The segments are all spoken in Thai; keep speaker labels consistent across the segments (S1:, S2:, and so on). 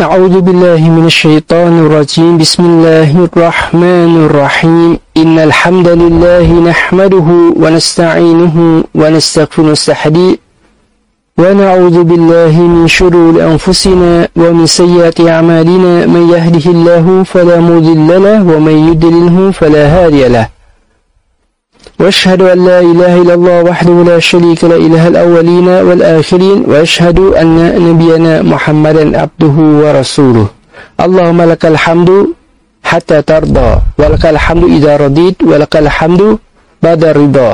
S1: أعوذ بالله من الشيطان الرجيم. بسم الله الرحمن الرحيم. إن الحمد لله نحمده ونستعينه ونستغفر ونستحدي ونعوذ بالله من شرور أنفسنا ومن سيئات أعمالنا. من يهده الله فلا مضل له ومن يضلله فلا هادي له. وأشهد أن لا إله إلا الله وحده لا شريك له لإله الأولين والآخرين وأشهد أن نبينا محمدا عبده ورسوله اللهم لك الحمد حتى ترضى ولك الحمد إذا رضيت ولك الحمد بعد الرضا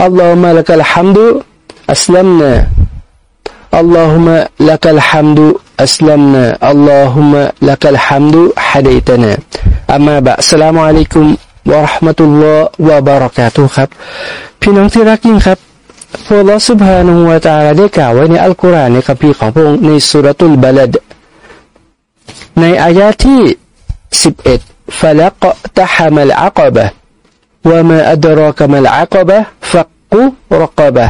S1: اللهم لك الحمد أسلمنا اللهم لك الحمد أسلمنا اللهم لك الحمد حديتنا أما بعد السلام عليكم วะราะห์มะตุลลอฮ์วะบารากาตุครับ พี่น้องที่รักยิ่งครับพระลอสุภานุวาตาลาได้กล่าวไว้ในอัลกุรอานในคัมภีร์ของพระองค์ในสุรตุลบาลดในอายะที่11 فلق تحم العقبة وما أدراك ما العقبة فق رقبة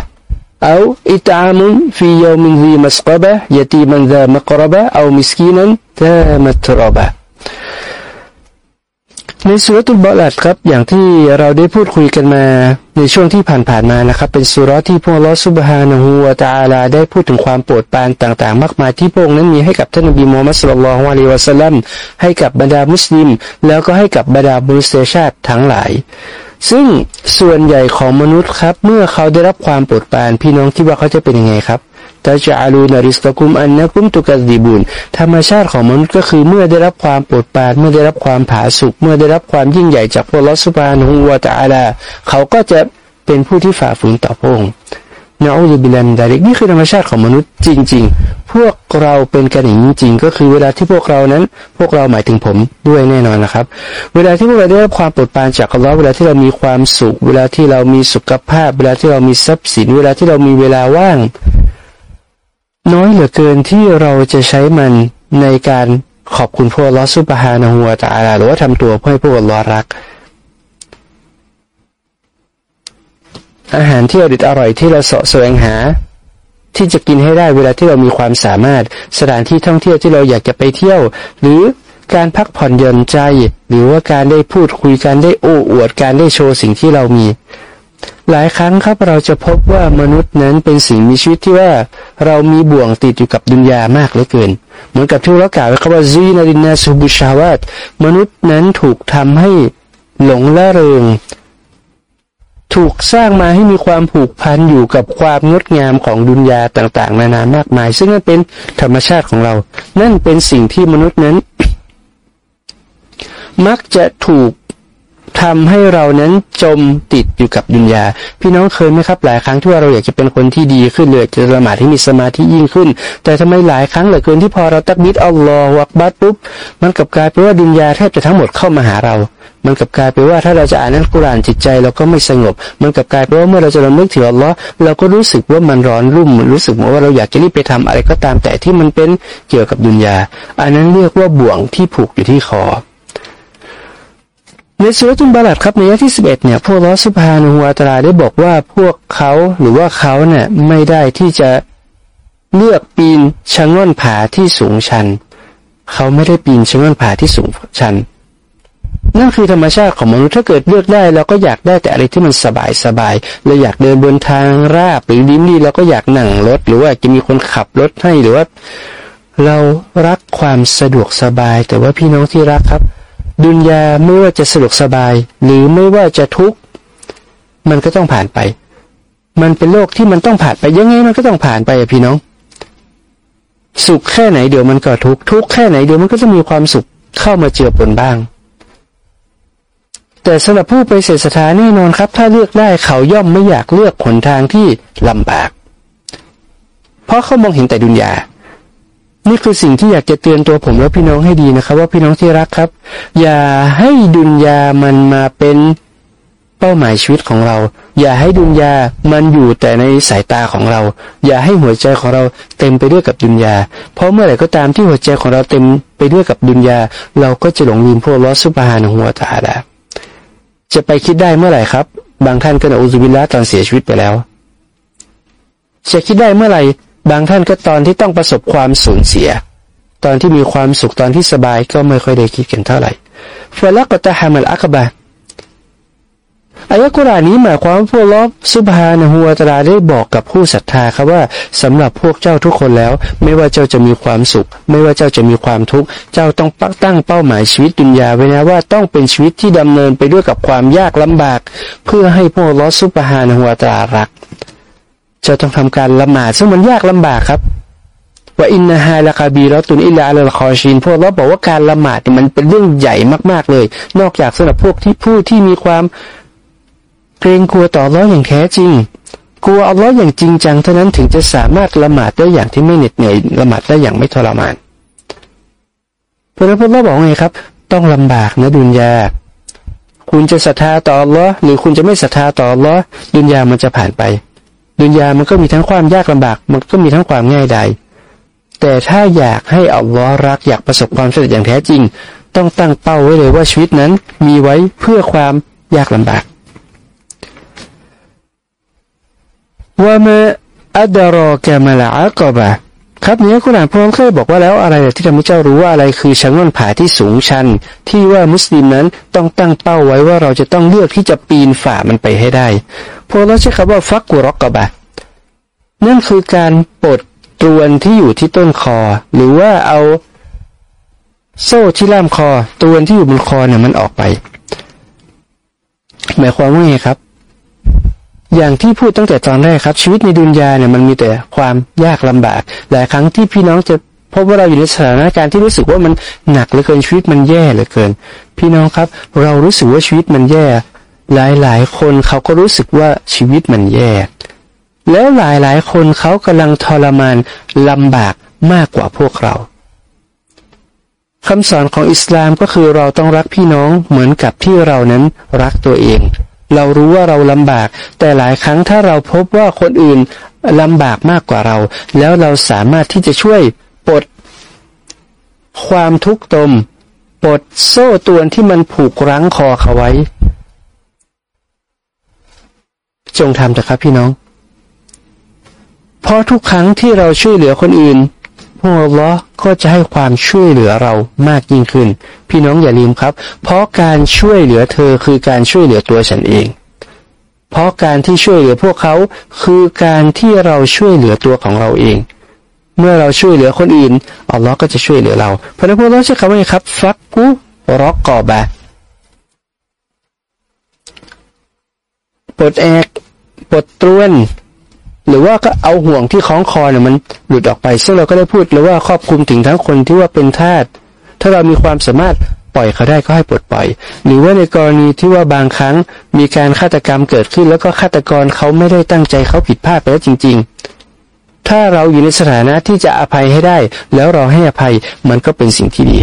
S1: أو إطعام في يوم ذي مسقبة يتيما ذا مقربة أو مسكينا ذا متربة ในสุรตุลบาลัดครับ อย่างที่เราได้พูดคุยกันมาในช่วงที่ผ่านๆมานะครับ เป็นสุรที่พระลอสุบฮานะฮูวาตาลาได้พูดถึงความโปรดปรานต่างๆ มากมายที่พระองค์นั้นมีให้กับท่านนบีมูฮัมมัดสุลลัลฮวาลีวะสัลลัมให้กับบรรดามุสลิม แล้วก็ให้กับบรรดาบุรุษชาติทั้งหลาย ซึ่งส่วนใหญ่ของมนุษย์ครับ เมื่อเขาได้รับความโปรดปรานพี่น้องคิดว่าเขาจะเป็นยังไงครับ ตาจะอาลูนาริสกกุมอันนะกุมตุกัสดีบุญธรรมชาติของมนุษย์ก็คือเมื่อได้รับความโปรดปรานเมื่อได้รับความผาสุกเมื่อได้รับความยิ่งใหญ่จากพระลอสุบานฮุวาตาลาเขาก็จะเป็นผู้ที่ฝ่าฝืนต่อพระองค์นะอูซุบิลันดาริกนี่คือธรรมชาติของมนุษย์จริง ๆ พวกเราเป็นกันอย่างจริงก็คือเวลาที่พวกเรานั้น พวกเราหมายถึงผมด้วยแน่นอนนะครับ เวลาที่พวกเราได้รับความโปรดปรานจากอัลลอฮ์เวลาที่เรามีความสุข เวลาที่เรามีสุขภาพ เวลาที่เรามีทรัพย์สิน เวลาที่เรามีเวลาว่าง น้อยเหลือเกินที่เราจะใช้มันในการขอบคุณพระลอสุบฮานะฮัวตาลาหรือว่าทำตัวเพื่อให้พระลอรัก อาหารที่อริดอร่อยที่เราสะแสวงหา ที่จะกินให้ได้เวลาที่เรามีความสามารถ สถานที่ท่องเที่ยวที่เราอยากจะไปเที่ยว หรือการพักผ่อนหย่อนใจ หรือว่าการได้พูดคุยการได้โอ้อวดการได้โชว์สิ่งที่เรามี หลายครั้งครับเราจะพบว่ามนุษย์นั้นเป็นสิ่งมีชีวิตที่ว่าเรามีบ่วงติดอยู่กับดุนยามากเหลือเกิน เหมือนกับที่เรากล่าวไว้ครับว่าซีนารินาสุบุชาวาตมนุษย์นั้นถูกทำให้หลงละเริง ถูกสร้างมาให้มีความผูกพันอยู่กับความงดงามของดุนยาต่างๆ นานามากมาย ซึ่งนั่นเป็นธรรมชาติของเรา นั่นเป็นสิ่งที่มนุษย์นั้น มักจะถูก ทำให้เรานั้นจมติดอยู่กับดุนยา พี่น้องเคยไหมครับ หลายครั้งที่ว่าเราอยากจะเป็นคนที่ดีขึ้นเลยจะละหมาดที่มีสมาธิยิ่งขึ้น แต่ทำไมหลายครั้งเหลือเกินที่พอเราตักบิดอัลลอฮฺวักบัดปุ๊บมันกลับกลายเป็นว่าดุนยาแทบจะทั้งหมดเข้ามาหาเรา มันกลับกลายเป็นว่าถ้าเราจะอ่านนัลกุรานจิตใจเราก็ไม่สงบ มันกลับกลายเป็นว่าเมื่อเราจะระลึกถึงอัลลอฮ์เราก็รู้สึกว่ามันร้อนรุ่ม รู้สึกว่าเราอยากจะรีบไปทำอะไรก็ตามแต่ที่มันเป็นเกี่ยวกับดุนยา อันนั้นเรียกว่าบ่วงที่ผูกอยู่ที่คอ ในสุรตุนบาลัดครับในยะที่สิบเอ็ดเนี่ยพวกลอสุภานุวาตราได้บอกว่าพวกเขาหรือว่าเขาเนี่ยไม่ได้ที่จะเลือกปีนชะง่อนผาที่สูงชัน เขาไม่ได้ปีนชะง่อนผาที่สูงชันนั่นคือธรรมชาติของมนุษย์ถ้าเกิดเลือกได้เราก็อยากได้แต่อะไรที่มันสบายสบายเราอยากเดินบนทางราบหรือดินดีเราก็อยากนั่งรถ หรือว่าจะมีคนขับรถให้หรือว่า เรารักความสะดวกสบาย แต่ว่าพี่น้องที่รักครับ ดุนยาไม่ว่าจะสะดวกสบาย หรือไม่ว่าจะทุกข์มันก็ต้องผ่านไป มันเป็นโลกที่มันต้องผ่านไปยังไงมันก็ต้องผ่านไปอะพี่น้อง สุขแค่ไหนเดี๋ยวมันก็ทุกข์ทุกข์แค่ไหนเดี๋ยวมันก็จะมีความสุขเข้ามาเจือปนบ้าง แต่สำหรับผู้ไปเสียสถานแน่นอนครับ ถ้าเลือกได้เขาย่อมไม่อยากเลือกหนทางที่ลำบาก เพราะเขามองเห็นแต่ดุนยา นี่คือสิ่งที่อยากจะเตือนตัวผมและพี่น้องให้ดีนะครับ ว่าพี่น้องที่รักครับ อย่าให้ดุนยามันมาเป็นเป้าหมายชีวิตของเรา อย่าให้ดุนยามันอยู่แต่ในสายตาของเรา อย่าให้หัวใจของเราเต็มไปด้วยกับดุนยา เพราะเมื่อไหร่ก็ตามที่หัวใจของเราเต็มไปด้วยกับดุนยา เราก็จะหลงลืมพวกลอสุบฮานหัวตาดาจะไปคิดได้เมื่อไหร่ครับ บางท่านก็นอุซุบิลละตอนเสียชีวิตไปแล้วจะคิดได้เมื่อไหร่ บางท่านก็ตอนที่ต้องประสบความสูญเสีย ตอนที่มีความสุขตอนที่สบายก็ไม่ค่อยได้คิดกันเท่าไหร่ฟะลักตะฮามัลอักบะอายะกุรานี้หมายความว่าพวกลอสุบฮานะฮัวตาลาได้บอกกับผู้ศรัทธาครับว่าสำหรับพวกเจ้าทุกคนแล้ว ไม่ว่าเจ้าจะมีความสุข ไม่ว่าเจ้าจะมีความทุกข์เจ้าต้องปักตั้งเป้าหมายชีวิตดุนยาไว้นะว่าต้องเป็นชีวิตที่ดำเนินไปด้วยกับความยากลำบาก เพื่อให้พวกลอสุบฮานะฮัวตาลารัก จ้าต้องทำการละหมาดซึ่งมันยากลำบากครับว่าอินนาฮาละกาบีรอตุนอิลาอัลคอชินพวกเราบอกว่าการละหมาดมันเป็นเรื่องใหญ่มากๆเลย นอกจากสำหรับพวกที่ผู้ที่มีความเกรงกลัวต่อร้ออย่างแท้จริง กลัวอัลลอฮ์อย่างจริงจังเท่านั้นถึงจะสามารถละหมาดได้อย่างที่ไม่เหน็ดเหนื่อยละหมาดได้อย่างไม่ทรมานเพราะนั้นพวกเราบอกไงครับ ต้องลำบากนะดุนยาคุณจะศรัทธาต่ออัลลอฮ์หรือคุณจะไม่ศรัทธาต่ออัลลอฮ์ดุนยามันจะผ่านไป ดุนยามันก็มีทั้งความยากลำบาก มันก็มีทั้งความง่ายดายแต่ถ้าอยากให้อัลลอฮ์รักอยากประสบความสำเร็จอย่างแท้จริง ต้องตั้งเป้าไว้เลยว่าชีวิตนั้นมีไว้เพื่อความยากลำบากว่ามาอัดรอกมาละอักบะครับเนี้ยคุณอ่านพร้อมเคยบอกว่าแล้วอะไรที่ทำให้เจ้ารู้ว่าอะไรคือชั้นนผาที่สูงชัน ที่ว่ามุสลิมนั้นต้องตั้งเป้าไว้ว่าเราจะต้องเลือกที่จะปีนฝ่ามันไปให้ได้ พอเราใช้คำว่าฟักกุรอกบะนั่นคือการปลดตรวนที่อยู่ที่ต้นคอ หรือว่าเอาโซ่ที่ล่ามคอตรวนที่อยู่บนคอเนี่ยมันออกไป หมายความว่าไงครับ อย่างที่พูดตั้งแต่ตอนแรกครับ ชีวิตในดุนยาเนี่ยมันมีแต่ความยากลำบากหลายครั้งที่พี่น้องจะพบว่าเราอยู่ในสถานการณ์ที่รู้สึกว่ามันหนักเหลือเกินชีวิตมันแย่เหลือเกิน พี่น้องครับ เรารู้สึกว่าชีวิตมันแย่ หลายหลายคนเขาก็รู้สึกว่าชีวิตมันแย่ แล้วหลายหลายคนเขากำลังทรมานลำบากมากกว่าพวกเราคำสอนของอิสลามก็คือเราต้องรักพี่น้องเหมือนกับที่เรานั้นรักตัวเอง เรารู้ว่าเราลำบาก แต่หลายครั้งถ้าเราพบว่าคนอื่นลำบากมากกว่าเรา แล้วเราสามารถที่จะช่วยปลดความทุกข์ตมปลดโซ่ตวนที่มันผูกรั้งคอเขาไว้ จงทำเถอะครับพี่น้อง เพราะทุกครั้งที่เราช่วยเหลือคนอื่นพวกเราก็จะให้ความช่วยเหลือเรามากยิ่งขึ้น พี่น้องอย่าลืมครับ เพราะการช่วยเหลือเธอคือการช่วยเหลือตัวฉันเอง เพราะการที่ช่วยเหลือพวกเขาคือการที่เราช่วยเหลือตัวของเราเอง เมื่อเราช่วยเหลือคนอื่นอัลลอฮ์ก็จะช่วยเหลือเราเพราะนั้นพวกเราใช้คำว่าไงครับฟักกุรอกกอบะปลดแอก ปดตรวน หรือว่าก็เอาห่วงที่คล้องคอเนี่ยมันหลุดออกไป ซึ่งเราก็ได้พูดแล้วว่าครอบคลุมถึงทั้งคนที่ว่าเป็นทาสถ้าเรามีความสามารถปล่อยเขาได้ก็ให้ปลดปล่อย หรือว่าในกรณีที่ว่าบางครั้งมีการฆาตกรรมเกิดขึ้น แล้วก็ฆาตกรเขาไม่ได้ตั้งใจเขาผิดพลาดไปแล้วจริง ๆ ถ้าเราอยู่ในสถานะที่จะอภัยให้ได้ แล้วเราให้อภัยมันก็เป็นสิ่งที่ดี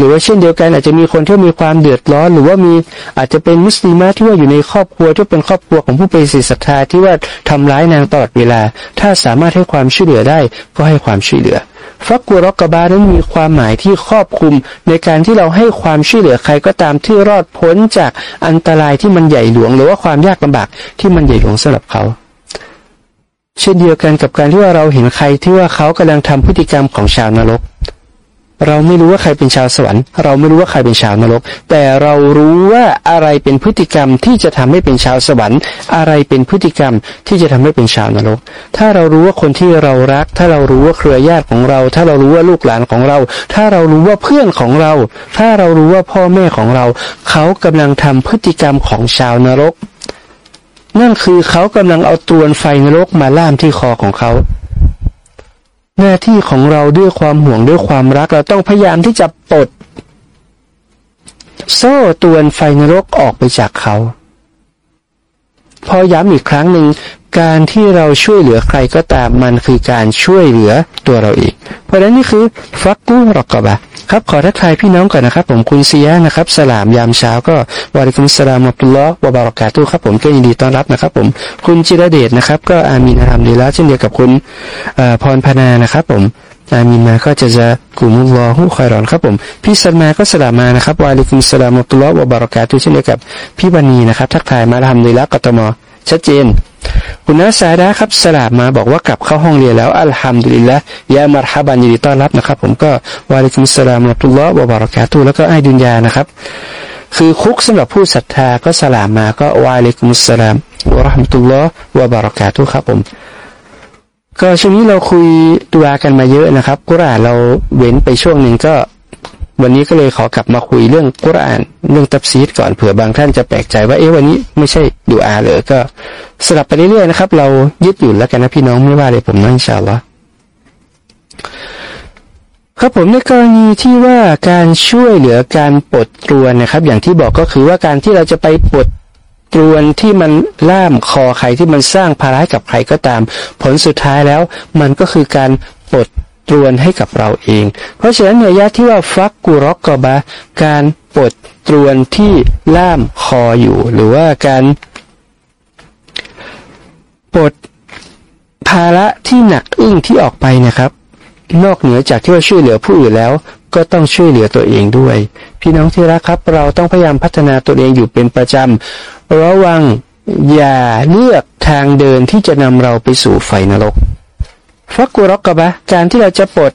S1: หรือว่าเช่นเดียวกันอาจจะมีคนที่มีความเดือดร้อน หรือว่ามีอาจจะเป็นมุสลิมที่ว่าอยู่ในครอบครัวที่เป็นครอบครัวของผู้เป็นศิษศรัทธาที่ว่าทำร้ายนางตลอดเวลา ถ้าสามารถให้ความช่วยเหลือได้ก็ให้ความช่วยเหลือฟักกัวรอกกบานั้นมีความหมายที่ครอบคลุม ในการที่เราให้ความช่วยเหลือใครก็ตามที่รอดพ้นจากอันตรายที่มันใหญ่หลวง หรือว่าความยากลำบากที่มันใหญ่หลวงสำหรับเขาเช่นเดียวกันกับการที่ว่าเราเห็นใครที่ว่าเขากำลังทำพฤติกรรมของชาวนรก เราไม่รู้ว่าใครเป็นชาวสวรรค์ เราไม่รู้ว่าใครเป็นชาวนรก แต่เรารู้ว่าอะไรเป็นพฤติกรรมที่จะทำให้เป็นชาวสวรรค์ อะไรเป็นพฤติกรรมที่จะทำให้เป็นชาวนรก ถ้าเรารู้ว่าคนที่เรารัก ถ้าเรารู้ว่าเครือญาติของเรา ถ้าเรารู้ว่าลูกหลานของเรา ถ้าเรารู้ว่าเพื่อนของเรา ถ้าเรารู้ว่าพ่อแม่ของเรา เขากำลังทำพฤติกรรมของชาวนรก นั่นคือเขากำลังเอาตวนไฟนรกมาล่ามที่คอของเขา หน้าที่ของเราด้วยความห่วงด้วยความรักเราต้องพยายามที่จะปลดโซ่ตวนไฟนรกออกไปจากเขา พอย้ำอีกครั้งหนึ่งการที่เราช่วยเหลือใครก็ตามมันคือการช่วยเหลือตัวเราเอง เพราะฉะนั้นนี่คือฟักกูรอกกบะ ครับขอทักทายพี่น้องก่อนนะครับ ผมคุณเซียนะครับ สลามยามเช้าก็วาริคุมสลามอับดุลลอฮ์วะบารอกาตุครับผมก็ยินดีต้อนรับนะครับ ผมคุณจิรเดชนะครับ ก็อามีนะทำดีแล้วเช่นเดียวกับคุณพรพนานะครับ ผมอามินมาก็จะจะกุมุลลอฮุคอยรอนครับผมพี่สันมาก็สลามมานะครับวาลิคุมสลามอับดุลลอฮ์วะบารอกาตุเช่นเดียวกับพี่บันีนะครับ ทักทายมาทำดีแล้วกตมชัดเจน คุณนัสาดาครับสลาบมาบอกว่ากลับเข้าห้องเรียนแล้วอัลฮัมดุลิลละยามารฮบันยินดีต้อนรับนะครับ ผมก็วาลิกุมสลามอัตุลลอฮ์วะบารักาตุแล้วก็ไอ้ดุนยานะครับ คือคุกสำหรับผู้ศรัทธาก็สลามมาก็วาลิกุมสลามวะราะห์มตุลลอฮ์วะบารักาตุครับผมก็ช่วงนี้เราคุยตัวกันมาเยอะนะครับกุรอานเราเว้นไปช่วงหนึ่งก็ วันนี้ก็เลยขอกลับมาคุยเรื่องกุรอานเรื่องตับซีดก่อนเผื่อบางท่านจะแปลกใจว่าเอ๊ะวันนี้ไม่ใช่ดูอาเลยก็สลับไปเรื่อยๆนะครับ เรายึดอยู่แล้วกันนะพี่น้องไม่ว่าเลยผมนั่งชาละครับผมในกรณีที่ว่าการช่วยเหลือการปลดตรวนนะครับ อย่างที่บอกก็คือว่าการที่เราจะไปปลดตรวนที่มันล่ามคอใครที่มันสร้างภาระกับใครก็ตาม ผลสุดท้ายแล้ว มันก็คือการปลด รวนให้กับเราเอง เพราะฉะนั้นเนื้อยะที่ว่าฟักกุรอกกบะ การปลดตรวนที่ล่ามคออยู่ หรือว่าการปลดภาระที่หนักอึ้งที่ออกไปนะครับ นอกเหนือจากที่ว่าช่วยเหลือผู้อื่นแล้วก็ต้องช่วยเหลือตัวเองด้วย พี่น้องที่รักครับ เราต้องพยายามพัฒนาตัวเองอยู่เป็นประจำระวังอย่าเลือกทางเดินที่จะนำเราไปสู่ไฟนรก ฟักกุรอกกะบะการที่เราจะปลด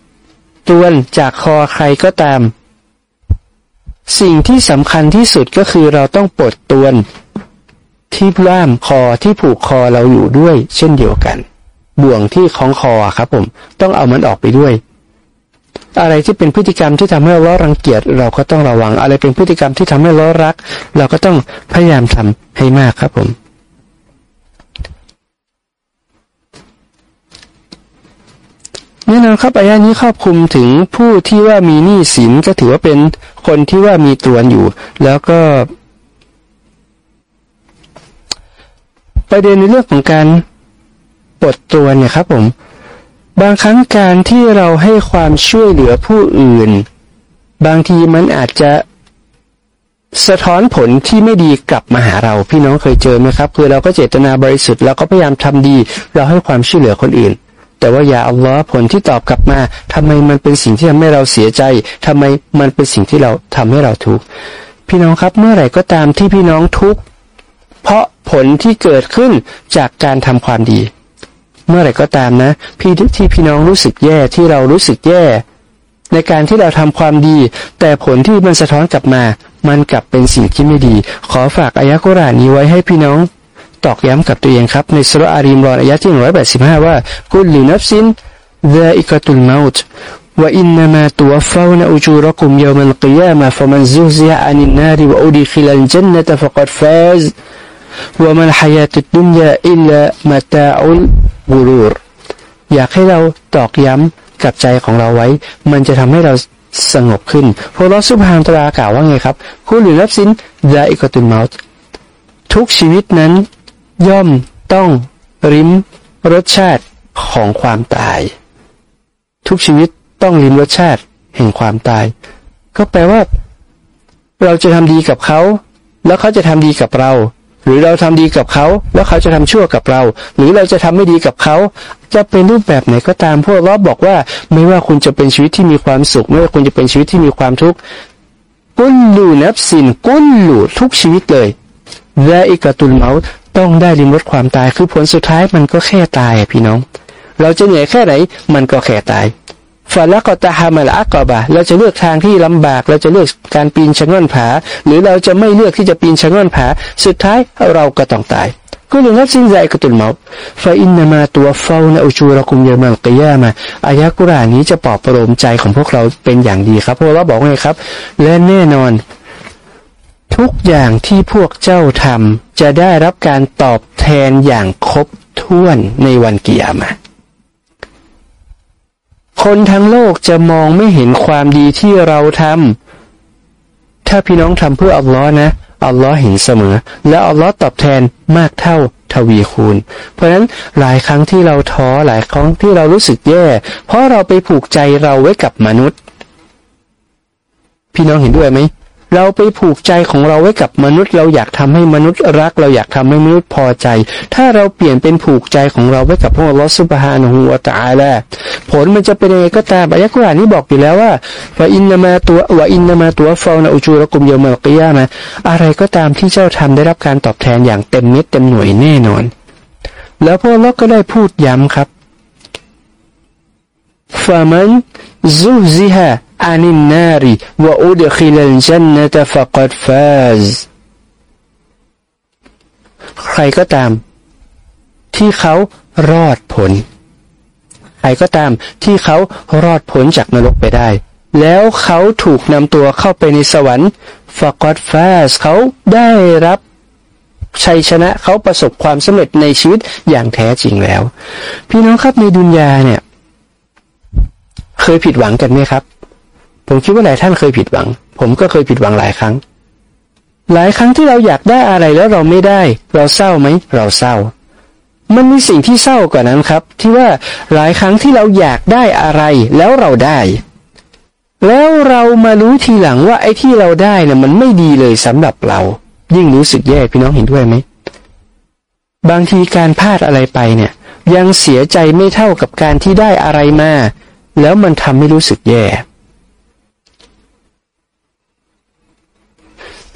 S1: ตวนจากคอใครก็ตาม สิ่งที่สำคัญที่สุดก็คือเราต้องปลดตวน ที่ล่ามคอที่ผูกคอเราอยู่ด้วย เช่นเดียวกัน บ่วงที่ของคอครับผม ต้องเอามันออกไปด้วย อะไรที่เป็นพฤติกรรมที่ทำให้เรารังเกียจเราก็ต้องระวัง อะไรเป็นพฤติกรรมที่ทำให้เรารัก เราก็ต้องพยายามทำให้มากครับผม แน่นอนครับอายะนี้ครอบคลุมถึงผู้ที่ว่ามีหนี้สินก็ถือว่าเป็นคนที่ว่ามีตัวอยู่ แล้วก็ ประเด็นในเรื่องของการปลดตัวเนี่ยครับผม บางครั้งการที่เราให้ความช่วยเหลือผู้อื่น บางทีมันอาจจะสะท้อนผลที่ไม่ดีกลับมาหาเรา พี่น้องเคยเจอไหมครับ คือเราก็เจตนาบริสุทธิ์เราก็พยายามทำดี เราให้ความช่วยเหลือคนอื่น แต่ว่าอย่าอัลลอฮ์ผลที่ตอบกลับมาทำไมมันเป็นสิ่งที่ทำให้เราเสียใจทำไมมันเป็นสิ่งที่เราทำให้เราทุกข์พี่น้องครับเมื่อไหร่ก็ตามที่พี่น้องทุกข์เพราะผลที่เกิดขึ้นจากการทำความดี เมื่อไหร่ก็ตามนะ พี่ที่พี่น้องรู้สึกแย่ที่เรารู้สึกแย่ ในการที่เราทำความดี แต่ผลที่มันสะท้อนกลับมา มันกลับเป็นสิ่งที่ไม่ดี ขอฝากอายะกุรานี้ไว้ให้พี่น้อง ตอกย้ำกับตัวเองครับในสุรอารีมรอนอายะที่หนึ่งร้อยแปดสิบห้าว่ากุลลินับซินดาอิกตุลมาอุต وإنما توفون أجوركم يوم القيامة فمن زهزه عن النار وأدخل الجنة فقد فاز وما الحياة الدنيا إلا متاع الغرور อยากให้เราตอกย้ำกับใจของเราไว้ มันจะทำให้เราสงบขึ้นพระลอสุภานตรากล่าวว่าไงครับคุณหรือรับสินดาอิกตุลมาตทุกชีวิตนั้น ย่อมต้องริมรสชาติของความตาย ทุกชีวิตต้องริมรสชาติแห่งความตาย ก็แปลว่า เราจะทำดีกับเขา แล้วเขาจะทำดีกับเรา หรือเราทำดีกับเขา แล้วเขาจะทำชั่วกับเรา หรือเราจะทำไม่ดีกับเขา จะเป็นรูปแบบไหนก็ตามพวกเราบอกว่า ไม่ว่าคุณจะเป็นชีวิตที่มีความสุข ไม่ว่าคุณจะเป็นชีวิตที่มีความทุกข์กุลลูนับสินกุลลูทุกชีวิตเลยและอิกตุลเมา ต้องได้ริมรถความตายคือผลสุดท้ายมันก็แค่ตายพี่น้อง เราจะเหนื่อยแค่ไหน มันก็แค่ตายฝันแล้วก็ตาฮามาละกอบะเราจะเลือกทางที่ลำบาก เราจะเลือกการปีนชะง่อนผา หรือเราจะไม่เลือกที่จะปีนชะง่อนผา สุดท้ายเราก็ต้องตายก็เลยนับสิ้นใจกตุลเมาฟาอินนามาตัวเฝ้าในอุชูรกุมเยมัลกยามาอายะกุรานี้จะปลอบประโลมใจของพวกเราเป็นอย่างดีครับเพราะเราบอกไงครับ และแน่นอน ทุกอย่างที่พวกเจ้าทำจะได้รับการตอบแทนอย่างครบถ้วนในวันกิยามะคนทั้งโลกจะมองไม่เห็นความดีที่เราทำ ถ้าพี่น้องทำเพื่ออัลลอฮ์นะ อัลลอฮ์เห็นเสมอ และอัลลอฮ์ตอบแทนมากเท่าทวีคูณ เพราะฉะนั้นหลายครั้งที่เราท้อหลายครั้งที่เรารู้สึกแย่ เพราะเราไปผูกใจเราไว้กับมนุษย์ พี่น้องเห็นด้วยไหม เราไปผูกใจของเราไว้กับมนุษย์ เราอยากทำให้มนุษย์รัก เราอยากทำให้มนุษย์พอใจ ถ้าเราเปลี่ยนเป็นผูกใจของเราไว้กับพระลอสุบฮานะฮูวาตาลาผลมันจะเป็นยังไงก็ตามอายะกุรานนี้บอกอยู่แล้วว่าว่าอินนามาตัวว่าอินนามาตัวฟาวนาอุจูรกุมเยมัลกิยามาอะไรก็ตามที่เจ้าทำได้รับการตอบแทนอย่างเต็มเม็ดเต็มหน่วยแน่นอน แล้วพวกเราก็ได้พูดย้ำครับฟามันซุซิฮะ อานินนารีวะอุดขิลัลจันนตฟะกัดฟาซใครก็ตาม ที่เขารอดผล ใครก็ตามที่เขารอดพ้นจากนรกไปได้ แล้วเขาถูกนำตัวเข้าไปในสวรรค์ฟะกอดฟาสเขาได้รับชัยชนะเขาประสบความสำเร็จในชีวิตอย่างแท้จริงแล้ว พี่น้องครับในดุนยาเนี่ย เคยผิดหวังกันไหมครับ ผมคิดว่าหลายท่านเคยผิดหวัง ผมก็เคยผิดหวังหลายครั้ง หลายครั้งที่เราอยากได้อะไรแล้วเราไม่ได้ เราเศร้าไหมเราเศร้า มันมีสิ่งที่เศร้ากว่านั้นครับ ที่ว่าหลายครั้งที่เราอยากได้อะไรแล้วเราได้ แล้วเรามารู้ทีหลังว่าไอ้ที่เราได้นะ่ะมันไม่ดีเลยสำหรับเรา ยิ่งรู้สึกแย่พี่น้องเห็นด้วยไหมบางทีการพลาดอะไรไปเนี่ย ยังเสียใจไม่เท่ากับการที่ได้อะไรมาแล้วมันทำให้รู้สึกแย่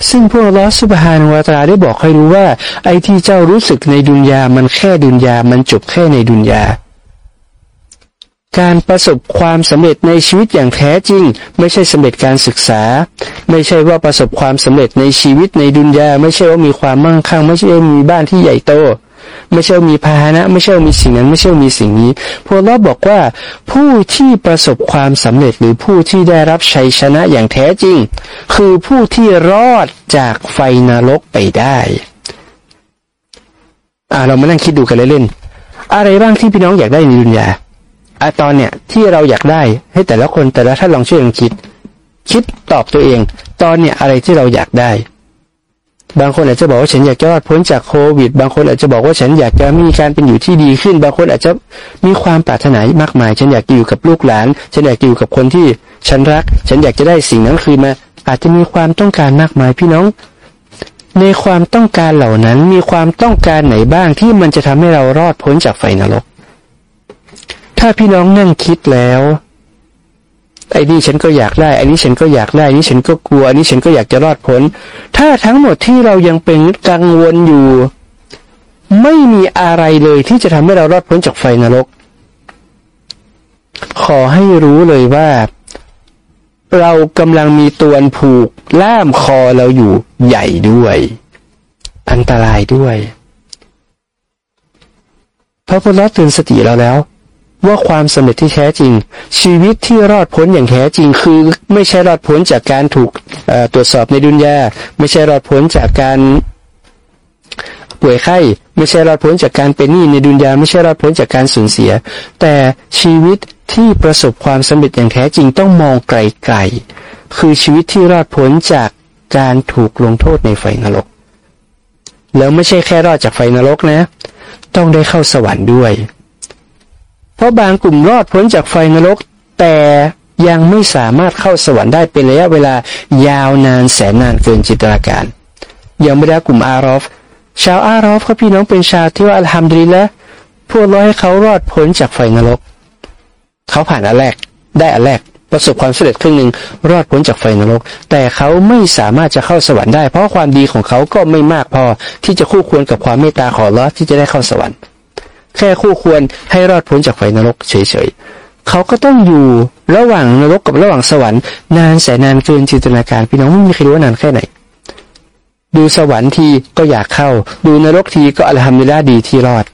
S1: ซึ่งพวกลอสุบฮานวาตาได้บอกให้รู้ว่า ไอ้ที่เจ้ารู้สึกในดุนยา มันแค่ดุนยา มันจบแค่ในดุนยา การประสบความสำเร็จในชีวิตอย่างแท้จริง ไม่ใช่สำเร็จการศึกษา ไม่ใช่ว่าประสบความสำเร็จในชีวิตในดุนยา ไม่ใช่ว่ามีความมั่งคั่ง ไม่ใช่ว่ามีบ้านที่ใหญ่โต ไม่ใช่มีพาหนะ ไม่ใช่มีสิ่งนั้น ไม่ใช่มีสิ่งนี้พวกเราบอกว่า ผู้ที่ประสบความสำเร็จหรือผู้ที่ได้รับชัยชนะอย่างแท้จริง คือผู้ที่รอดจากไฟนรกไปได้อ่าเรามานั่งคิดดูกันเล่นๆอะไรบ้างที่พี่น้องอยากได้ในดุนยาอะตอนเนี่ยที่เราอยากได้ให้แต่ละคนแต่ละท่านลองช่วยกันคิด คิดตอบตัวเอง ตอนเนี่ยอะไรที่เราอยากได้ บางคนอาจจะบอกว่าฉันอยากจะรอดพ้นจากโควิด บางคนอาจจะบอกว่าฉันอยากจะมีการเป็นอยู่ที่ดีขึ้น บางคนอาจจะมีความปรารถนามากมาย ฉันอยากอยู่กับลูกหลาน ฉันอยากอยู่กับคนที่ฉันรัก ฉันอยากจะได้สิ่งนั้นคืนมา อาจจะมีความต้องการมากมายพี่น้อง ในความต้องการเหล่านั้นมีความต้องการไหนบ้างที่มันจะทำให้เรารอดพ้นจากไฟนรก ถ้าพี่น้องนั่งคิดแล้ว ไอ้นี่ฉันก็อยากได้ไอ้นี้ฉันก็อยากได้นี้ฉันก็กลัวอันนี้ฉันก็อยากจะรอดพ้นถ้าทั้งหมดที่เรายังเป็นกังวลอยู่ ไม่มีอะไรเลยที่จะทำให้เรารอดพ้นจากไฟนรก ขอให้รู้เลยว่า เรากำลังมีตัวผูกล่ามคอเราอยู่ใหญ่ด้วย อันตรายด้วยพระพุทธเตือนสติเราแล้ว ว่าความสำเร็จที่แท้จริง ชีวิตที่รอดพ้นอย่างแท้จริงคือ ไม่ใช่รอดพ้นจากการถูกตรวจสอบในดุนยาไม่ใช่รอดพ้นจากการป่วยไข้ ไม่ใช่รอดพ้นจากการเป็นหนี้ในดุนยาไม่ใช่รอดพ้นจากการสูญเสีย แต่ชีวิตที่ประสบความสำเร็จอย่างแท้จริงต้องมองไกลๆคือชีวิตที่รอดพ้นจากการถูกลงโทษในไฟนรก แล้วไม่ใช่แค่รอดจากไฟนรกนะ ต้องได้เข้าสวรรค์ด้วย เพราะบางกลุ่มรอดพ้นจากไฟนรก แต่ยังไม่สามารถเข้าสวรรค์ได้เป็นระยะเวลายาวนานแสนนานเกินจินตนาการ ยังไม่ได้กลุ่มอารอฟ ชาวอารอฟเขาพี่น้องเป็นชาวที่ว่าอัลฮัมดุลิละพวกร้อยเขารอดพ้นจากไฟนรก เขาผ่านอันแรก ได้อันแรกประสบความสำเร็จครึ่งหนึ่งรอดพ้นจากไฟนรก แต่เขาไม่สามารถจะเข้าสวรรค์ได้ เพราะความดีของเขาก็ไม่มากพอที่จะคู่ควรกับความเมตตาของลอที่จะได้เข้าสวรรค์ แค่คู่ควรให้รอดพ้นจากไฟนรกเฉยๆ เขาก็ต้องอยู่ระหว่างนรกกับระหว่างสวรรค์นานแสนนานเกินจินตนาการพี่น้องไม่มีใครรู้ว่านานแค่ไหน ดูสวรรค์ทีก็อยากเข้า ดูนรกทีก็อัลฮัมดุลิลลาดีที่รอด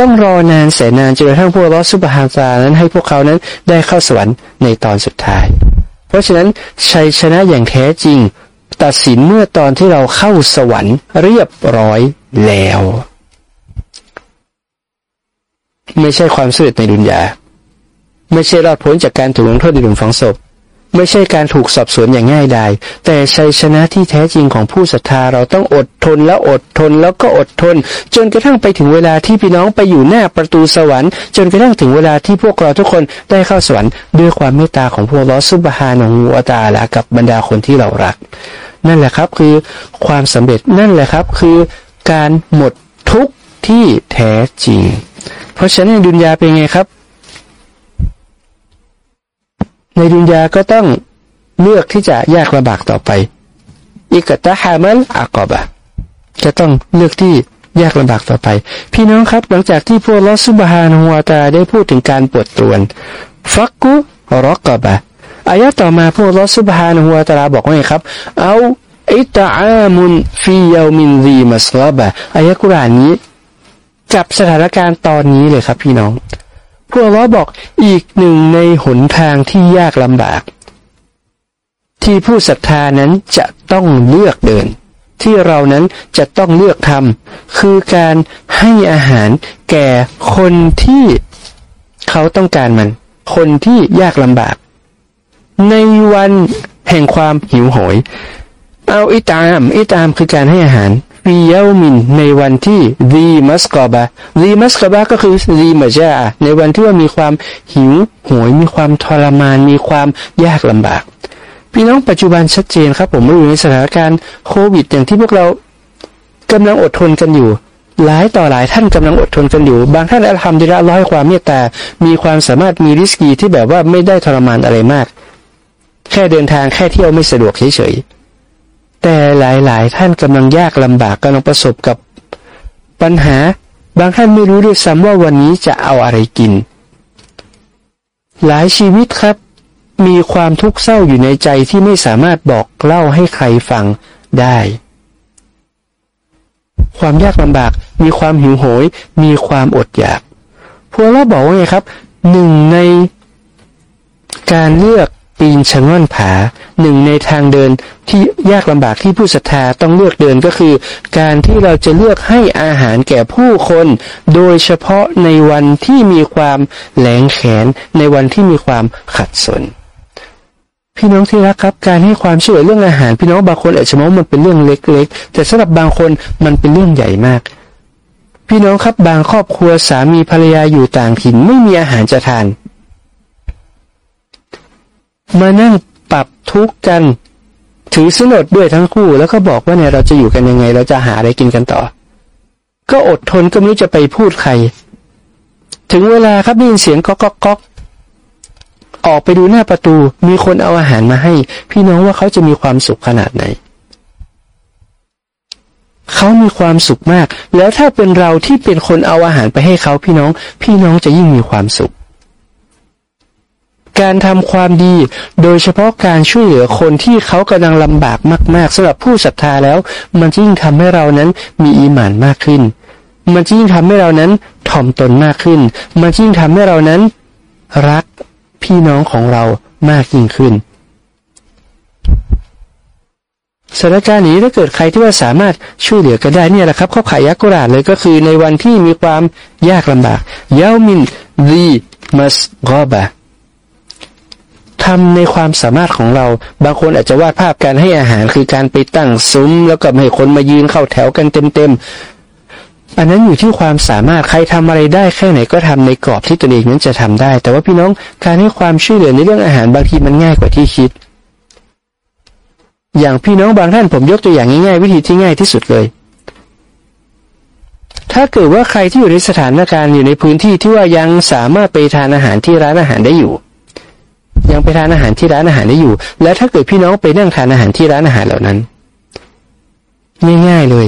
S1: ต้องรอนานแสนนานจนกระทั่งพวกลอสุบฮานซานั้นให้พวกเขานั้นได้เข้าสวรรค์ในตอนสุดท้าย เพราะฉะนั้นชัยชนะอย่างแท้จริง ตัดสินเมื่อตอนที่เราเข้าสวรรค์เรียบร้อยแล้ว ไม่ใช่ความสำเร็จในดุนยา ไม่ใช่รอดพ้นจากการถูกลงโทษในหลุมฝังศพ ไม่ใช่การถูกสอบสวนอย่างง่ายดาย แต่ชัยชนะที่แท้จริงของผู้ศรัทธาเราต้องอดทนแล้วอดทนแล้วก็อดทน จนกระทั่งไปถึงเวลาที่พี่น้องไปอยู่หน้าประตูสวรรค์ จนกระทั่งถึงเวลาที่พวกเราทุกคนได้เข้าสวรรค์ด้วยความเมตตาของพวกลอสุบฮานะฮูวตาละกับบรรดาคนที่เรารัก นั่นแหละครับคือความสำเร็จนั่นแหละครับคือการหมดทุกข์ ที่แท้จริง เพราะฉะนั้นในดุนยาเป็นไงครับ ในดุนยาก็ต้องเลือกที่จะยากลำบากต่อไป อิกตะฮามัลอากอบะจะต้องเลือกที่ยากลำบากต่อไป พี่น้องครับหลังจากที่พวกลอสุบฮานหัวตาได้พูดถึงการปวดตรวนฟักกุรอกบะอายะต่อมาพวกลอสุบฮานหัวตาบอกว่าไงครับ เอาอิตามุนฟียามินดีมัสลบะอายะกุรานนี้ จับสถานการณ์ตอนนี้เลยครับพี่น้องพวกล้อบอกอีกหนึ่งในหนทางที่ยากลำบาก ที่ผู้ศรัทธานั้นจะต้องเลือกเดิน ที่เรานั้นจะต้องเลือกทำคือการให้อาหารแก่คนที่เขาต้องการมัน คนที่ยากลำบาก ในวันแห่งความหิวโหย เอาอิตาม อิตามคือการให้อาหาร ฟีเยามินในวันที่ดีมัสกอบะดีมัสกอบะก็คือดีมาจาในวันที่ว่ามีความหิวโหยมีความทรมาน มีความยากลำบาก พี่น้องปัจจุบันชัดเจนครับ ผมอยู่ในสถานการณ์โควิด อย่างที่พวกเรากำลังอดทนกันอยู่หลายต่อหลายท่านกำลังอดทนกันอยู่ บางท่านอัลฮัมดุลิลละร้อยความเมตตา มีความสามารถมีริสกีที่แบบว่าไม่ได้ทรมานอะไรมาก แค่เดินทางแค่เที่ยวไม่สะดวกเฉย แต่หลายๆ ท่านกำลังยากลำบากกำลังประสบกับปัญหาบางท่านไม่รู้ด้วยซ้ำว่าวันนี้จะเอาอะไรกิน หลายชีวิตครับ มีความทุกข์เศร้าอยู่ในใจที่ไม่สามารถบอกเล่าให้ใครฟังได้ ความยากลำบากมีความหิวโหย มีความอดอยากพวกเราบอกว่าไงครับหนึ่งในการเลือก ปีนชะง่อนผาหนึ่งในทางเดินที่ยากลำบากที่ผู้ศรัทธาต้องเลือกเดินก็คือ การที่เราจะเลือกให้อาหารแก่ผู้คน โดยเฉพาะในวันที่มีความแหลงแขนในวันที่มีความขัดสน พี่น้องที่รักครับ การให้ความช่วยเรื่องอาหาร พี่น้องบางคนอาจจะมองมันเป็นเรื่องเล็ก ๆ แต่สำหรับบางคนมันเป็นเรื่องใหญ่มากพี่น้องครับบางครอบครัวสามีภรรยาอยู่ต่างถิ่นไม่มีอาหารจะทาน มานั่งปรับทุกข์กัน ถือสนดด้วยทั้งคู่ แล้วก็บอกว่าเนี่ยเราจะอยู่กันยังไง เราจะหาอะไรกินกันต่อ ก็อดทนก็ไม่รู้จะไปพูดใคร ถึงเวลาครับได้ยินเสียงก๊อกก๊อกก๊อกออกไปดูหน้าประตูมีคนเอาอาหารมาให้ พี่น้องว่าเขาจะมีความสุขขนาดไหน เขามีความสุขมาก แล้วถ้าเป็นเราที่เป็นคนเอาอาหารไปให้เขาพี่น้อง พี่น้องจะยิ่งมีความสุข การทำความดี โดยเฉพาะการช่วยเหลือคนที่เขากำลังลำบากมาก ๆสำหรับผู้ศรัทธาแล้ว มันยิ่งทำให้เรานั้นมีอีหมานมากขึ้น มันยิ่งทำให้เรานั้นถ่อมตนมากขึ้น มันยิ่งทำให้เรานั้น รักพี่น้องของเรามากยิ่งขึ้นสถานการณ์นี้ถ้าเกิดใครที่ว่าสามารถช่วยเหลือกันได้เนี่ยแหละครับข้อขายยักกุราเลยก็คือในวันที่มีความยากลำบากเยามินดีมัสกอบะ ทำในความสามารถของเรา บางคนอาจจะวาดภาพการให้อาหารคือการไปตั้งซุ้ม แล้วก็ให้คนมายืนเข้าแถวกันเต็มๆ อันนั้นอยู่ที่ความสามารถใครทำอะไรได้แค่ไหนก็ทำในกรอบที่ตัวเองนั้นจะทำได้ แต่ว่าพี่น้องการให้ความช่วยเหลือในเรื่องอาหารบางทีมันง่ายกว่าที่คิด อย่างพี่น้องบางท่านผมยกตัวอย่างง่ายๆวิธีที่ง่ายที่สุดเลย ถ้าเกิดว่าใครที่อยู่ในสถานการณ์อยู่ในพื้นที่ที่ว่ายังสามารถไปทานอาหารที่ร้านอาหารได้อยู่ ยังไปทานอาหารที่ร้านอาหารได้อยู่ แล้วถ้าเกิดพี่น้องไปนั่งทานอาหารที่ร้านอาหารเหล่านั้น ง่ายๆเลย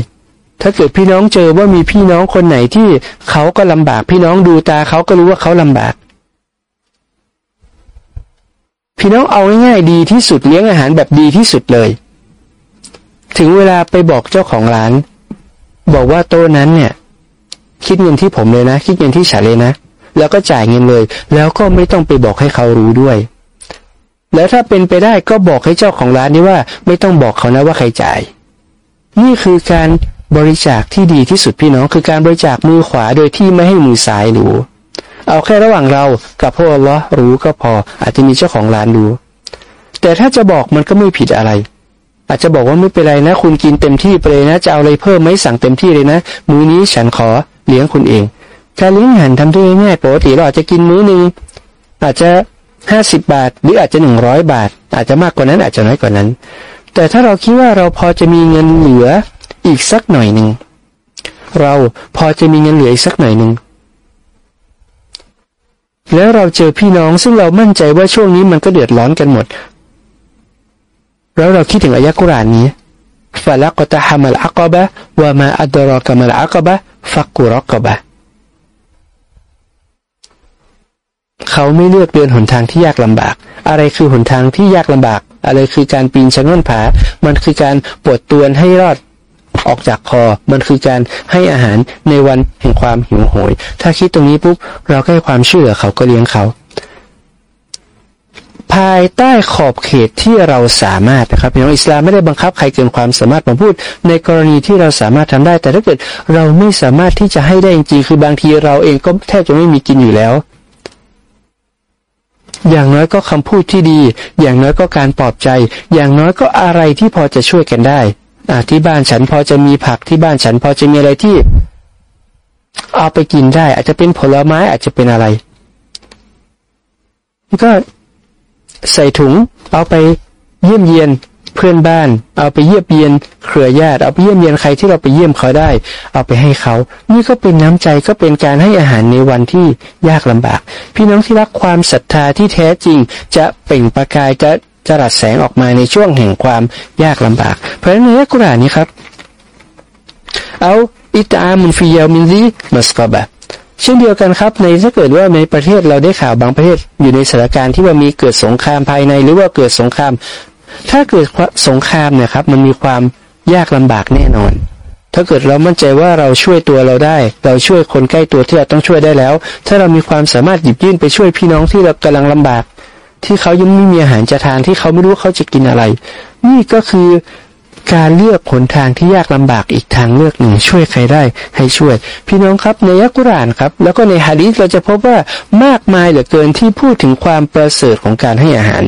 S1: ถ้าเกิดพี่น้องเจอว่ามีพี่น้องคนไหนที่เขาก็ลำบาก พี่น้องดูตาเขาก็รู้ว่าเขาลำบาก พี่น้องเอาง่ายๆดีที่สุดเลี้ยงอาหารแบบดีที่สุดเลย ถึงเวลาไปบอกเจ้าของร้าน บอกว่าโต๊ะนั้นเนี่ย คิดเงินที่ผมเลยนะ คิดเงินที่ฉันเลยนะแล้วก็จ่ายเงินเลย แล้วก็ไม่ต้องไปบอกให้เขารู้ด้วย แล้วถ้าเป็นไปได้ก็บอกให้เจ้าของร้านนี้ว่า ไม่ต้องบอกเขานะว่าใครจ่าย นี่คือการบริจาคที่ดีที่สุดพี่น้องคือการบริจาคมือขวาโดยที่ไม่ให้มือซ้ายรู้ เอาแค่ระหว่างเรากับพระอัลลอฮ์รู้ก็พอ อาจจะมีเจ้าของร้านรู้ แต่ถ้าจะบอกมันก็ไม่ผิดอะไร อาจจะบอกว่าไม่เป็นไรนะ คุณกินเต็มที่ไปเลยนะ จะเอาอะไรเพิ่มไหมสั่งเต็มที่เลยนะ มื้อนี้ฉันขอเลี้ยงคุณเองการเลี้ยงอาหารทำได้ง่ายปกติเราอาจจะกินมื้อหนึ่งอาจจะ ห้าสิบบาท หรืออาจจะหนึ่งร้อยบาท อาจจะมากกว่านั้นอาจจะน้อยกว่านั้น แต่ถ้าเราคิดว่าเราพอจะมีเงินเหลืออีกสักหน่อยหนึ่งเราพอจะมีเงินเหลืออีกสักหน่อยหนึ่งแล้วเราเจอพี่น้องซึ่งเรามั่นใจว่าช่วงนี้มันก็เดือดร้อนกันหมด แล้วเราคิดถึงอายะกุรานนี้ฟะลักตะฮามัลอักบะวะมาอัดรอกมัลอักบะฟักกุรอกบะ เขาไม่เลือกเดินหนทางที่ยากลำบาก อะไรคือหนทางที่ยากลำบาก อะไรคือการปีนชะง่อนผา มันคือการปวดตัวให้รอดออกจากคอ มันคือการให้อาหารในวันแห่งความหิวโหย ถ้าคิดตรงนี้ปุ๊บ เราให้ความช่วยเหลือเขาก็เลี้ยงเขา ภายใต้ขอบเขตที่เราสามารถนะครับพี่น้องอิสลามไม่ได้บังคับใครเกินความสามารถผมพูด ในกรณีที่เราสามารถทำได้ แต่ถ้าเกิดเราไม่สามารถที่จะให้ได้จริงๆคือบางทีเราเองก็แทบจะไม่มีกินอยู่แล้ว อย่างน้อยก็คำพูดที่ดี อย่างน้อยก็การปลอบใจ อย่างน้อยก็อะไรที่พอจะช่วยกันได้อ่าที่บ้านฉันพอจะมีผักที่บ้านฉันพอจะมีอะไรที่ เอาไปกินได้ อาจจะเป็นผลไม้อาจจะเป็นอะไรก็ใส่ถุงเอาไปเยี่ยมเยียน เพื่อนบ้าน เอาไปเยี่ยมเยียนเครือญาติ เอาไปเยี่ยมเยียนใครที่เราไปเยี่ยมเขาได้ เอาไปให้เขา นี่ก็เป็นน้ำใจก็เป็นการให้อาหารในวันที่ยากลำบาก พี่น้องที่รักความศรัทธาที่แท้จริง จะเปล่งประกายจะจะรัสแสงออกมาในช่วงแห่งความยากลำบาก เพราะฉะนั้นในกุรานนี้ครับเอาอิตามุนฟิยามินซีมัสกบะเช่นเดียวกันครับ ในถ้าเกิดว่าในประเทศเราได้ข่าวบางประเทศอยู่ในสถานการณ์ที่ว่ามีเกิดสงครามภายใน หรือว่าเกิดสงคราม ถ้าเกิดสงครามเนี่ยครับ มันมีความยากลำบากแน่นอน ถ้าเกิดเรามั่นใจว่าเราช่วยตัวเราได้ เราช่วยคนใกล้ตัวที่เราต้องช่วยได้แล้ว ถ้าเรามีความสามารถหยิบยื่นไปช่วยพี่น้องที่เรากำลังลำบาก ที่เขายังไม่มีอาหารจะทานที่เขาไม่รู้เขาจะกินอะไร นี่ก็คือการเลือกหนทางที่ยากลำบากอีกทางเลือกหนึ่งช่วยใครได้ให้ช่วย พี่น้องครับในอัลกุรอานครับ แล้วก็ในฮะดีษเราจะพบว่ามากมายเหลือเกินที่พูดถึงความประเสริฐของการให้อาหาร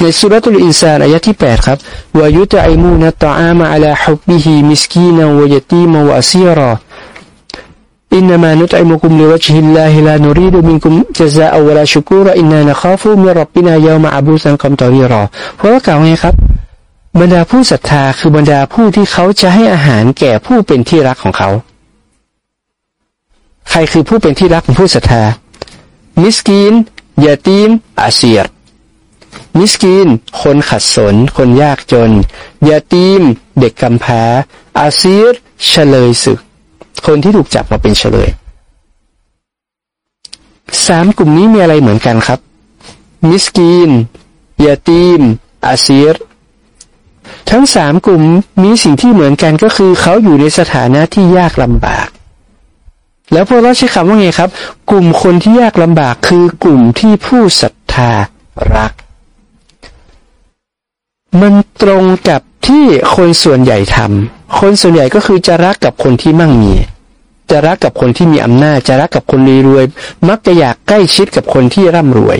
S1: ในสุรตุลอินซานอายะที่ 8 ครับويطعمون الطعام على حبه مسكينا ويتيما وأسيرا إنما نطعمكم لوجه الله لا نريد منكم جزاء ولا شكورا إنا نخاف من ربنا يوما عبوسا قمطريراเพราะว่ากล่าวไงครับ บรรดาผู้ศรัทธาคือบรรดาผู้ที่เขาจะให้อาหารแก่ผู้เป็นที่รักของเขา ใครคือผู้เป็นที่รักของผู้ศรัทธา มิสกีนยาตีมอาเซีย มิสกีน คนขัดสน คนยากจน ยาตีม เด็กกำพร้า อาเซียเฉลยศึก คนที่ถูกจับมาเป็นเฉลย สามกลุ่มนี้มีอะไรเหมือนกันครับ มิสกีน ยาตีม อาซีรทั้งสามกลุ่มมีสิ่งที่เหมือนกันก็คือเขาอยู่ในสถานะที่ยากลำบาก แล้วพวกเราใช้คำว่าไงครับ กลุ่มคนที่ยากลำบากคือกลุ่มที่ผู้ศรัทธารัก มันตรงกับที่คนส่วนใหญ่ทำคนส่วนใหญ่ก็คือจะรักกับคนที่มั่งมี จะรักกับคนที่มีอำนาจ จะรักกับคนรวย มักจะอยากใกล้ชิดกับคนที่ร่ำรวย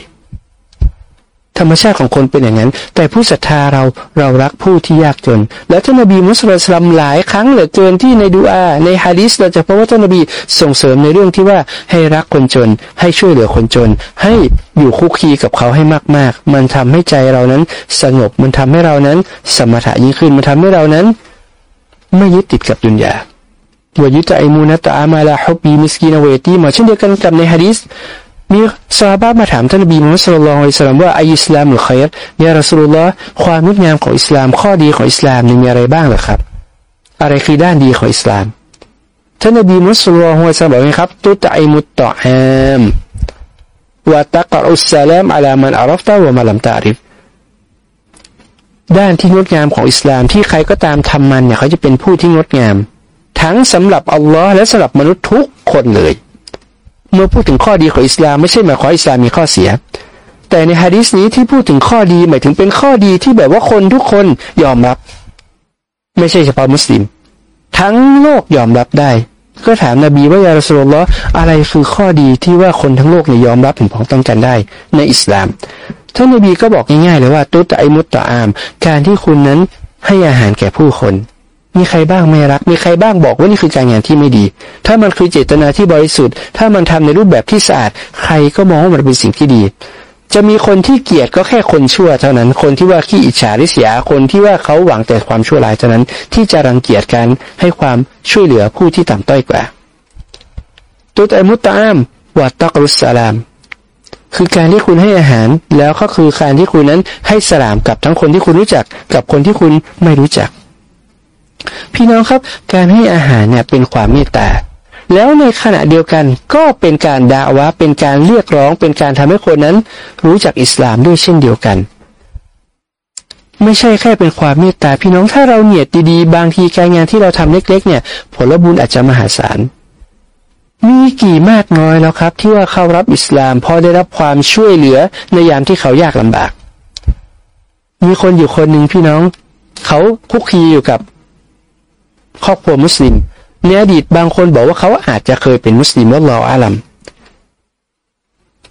S1: ธรรมชาติของคนเป็นอย่างนั้น แต่ผู้ศรัทธาเราเรารักผู้ที่ยากจน และท่านนบีมุสลิมหลายครั้งเหลือเกินที่ในดูอาในฮะดิษเราจะพบว่าท่านนบีส่งเสริมในเรื่องที่ว่าให้รักคนจน ให้ช่วยเหลือคนจน ให้อยู่คุกคีกับเขาให้มาก ๆ มันทำให้ใจเรานั้นสงบมันทำให้เรานั้น สมถะยิ่งขึ้นมันทำให้เรานั้น ไม่ยึดติดกับดุนยาวยุตไอมูนตามาลาฮบีมิสกีนเวตีมาเช่นเดียวกันกับในฮะดิษ มีซาบะมาถามท่านนบีมุฮัมมัดสุลลัลอิสลามว่าอิสลามหรือขัยรยารสุลลอฮ์ความงดงามของอิสลามข้อดีของอิสลามมีอะไรบ้างหรือครับ อะไรคือด้านดีของอิสลามท่านนบีมุฮัมมัดสุลลัลอิสลามบอกว่าครับตุตไอมุตตอฮามวะตักรุสซาลามอัลามันอารัฟตาวะมาลัมตาริฟด้านที่งดงามของอิสลามที่ใครก็ตามทำมันเนี่ยเขาจะเป็นผู้ที่งดงาม ทั้งสำหรับอัลลอฮ์และสำหรับมนุษย์ทุกคนเลย เมื่อพูดถึงข้อดีของอิสลามไม่ใช่หมายความอิสลามมีข้อเสีย แต่ในฮะดิษนี้ที่พูดถึงข้อดีหมายถึงเป็นข้อดีที่แบบว่าคนทุกคนยอมรับ ไม่ใช่เฉพาะมุสลิม ทั้งโลกยอมรับได้ ก็ถามนาบีว่ายารัสลลออะไรคือข้อดีที่ว่าคนทั้งโลกเนี่ยยอมรับถึงพ้องต้องกันได้ในอิสลามท่านนบีก็บอกง่ายๆเลยว่าตุตไอมุตตะอาม การที่คุณนั้นให้อาหารแก่ผู้คน มีใครบ้างไม่รัก มีใครบ้างบอกว่านี่คือการงานที่ไม่ดี ถ้ามันคือเจตนาที่บริสุทธิ์ ถ้ามันทำในรูปแบบที่สะอาด ใครก็มองว่ามันเป็นสิ่งที่ดี จะมีคนที่เกลียดก็แค่คนชั่วเท่านั้น คนที่ว่าขี้อิจฉาริษยา คนที่ว่าเขาหวังแต่ความชั่วร้ายเท่านั้น ที่จะรังเกียจกันให้ความช่วยเหลือผู้ที่ต่ำต้อยกว่า ตุตอมุตตาม วัตตักรุสสลามคือการที่คุณให้อาหารแล้วก็คือการที่คุณนั้นให้สลามกับทั้งคนที่คุณรู้จักกับคนที่คุณไม่รู้จัก พี่น้องครับการให้อาหารเนี่ยเป็นความเมตตาแล้วในขณะเดียวกันก็เป็นการด่าวะเป็นการเรียกร้อง เป็นการทำให้คนนั้น รู้จักอิสลามด้วยเช่นเดียวกัน ไม่ใช่แค่เป็นความเมตตาพี่น้องถ้าเราเนียดดีๆ บางทีการงานที่เราทำเล็ก ๆ เนี่ย ผลบุญอาจจะมหาศาลมีกี่มากน้อยแล้วครับ ที่ว่าเข้ารับอิสลามพอได้รับความช่วยเหลือในยามที่เขายากลำบาก มีคนอยู่คนหนึ่งพี่น้อง เขาคุกคีอยู่กับ ครอบครัวมุสลิมในอดีตบางคนบอกว่าเขาอาจจะเคยเป็นมุสลิมแล้วรออาลัม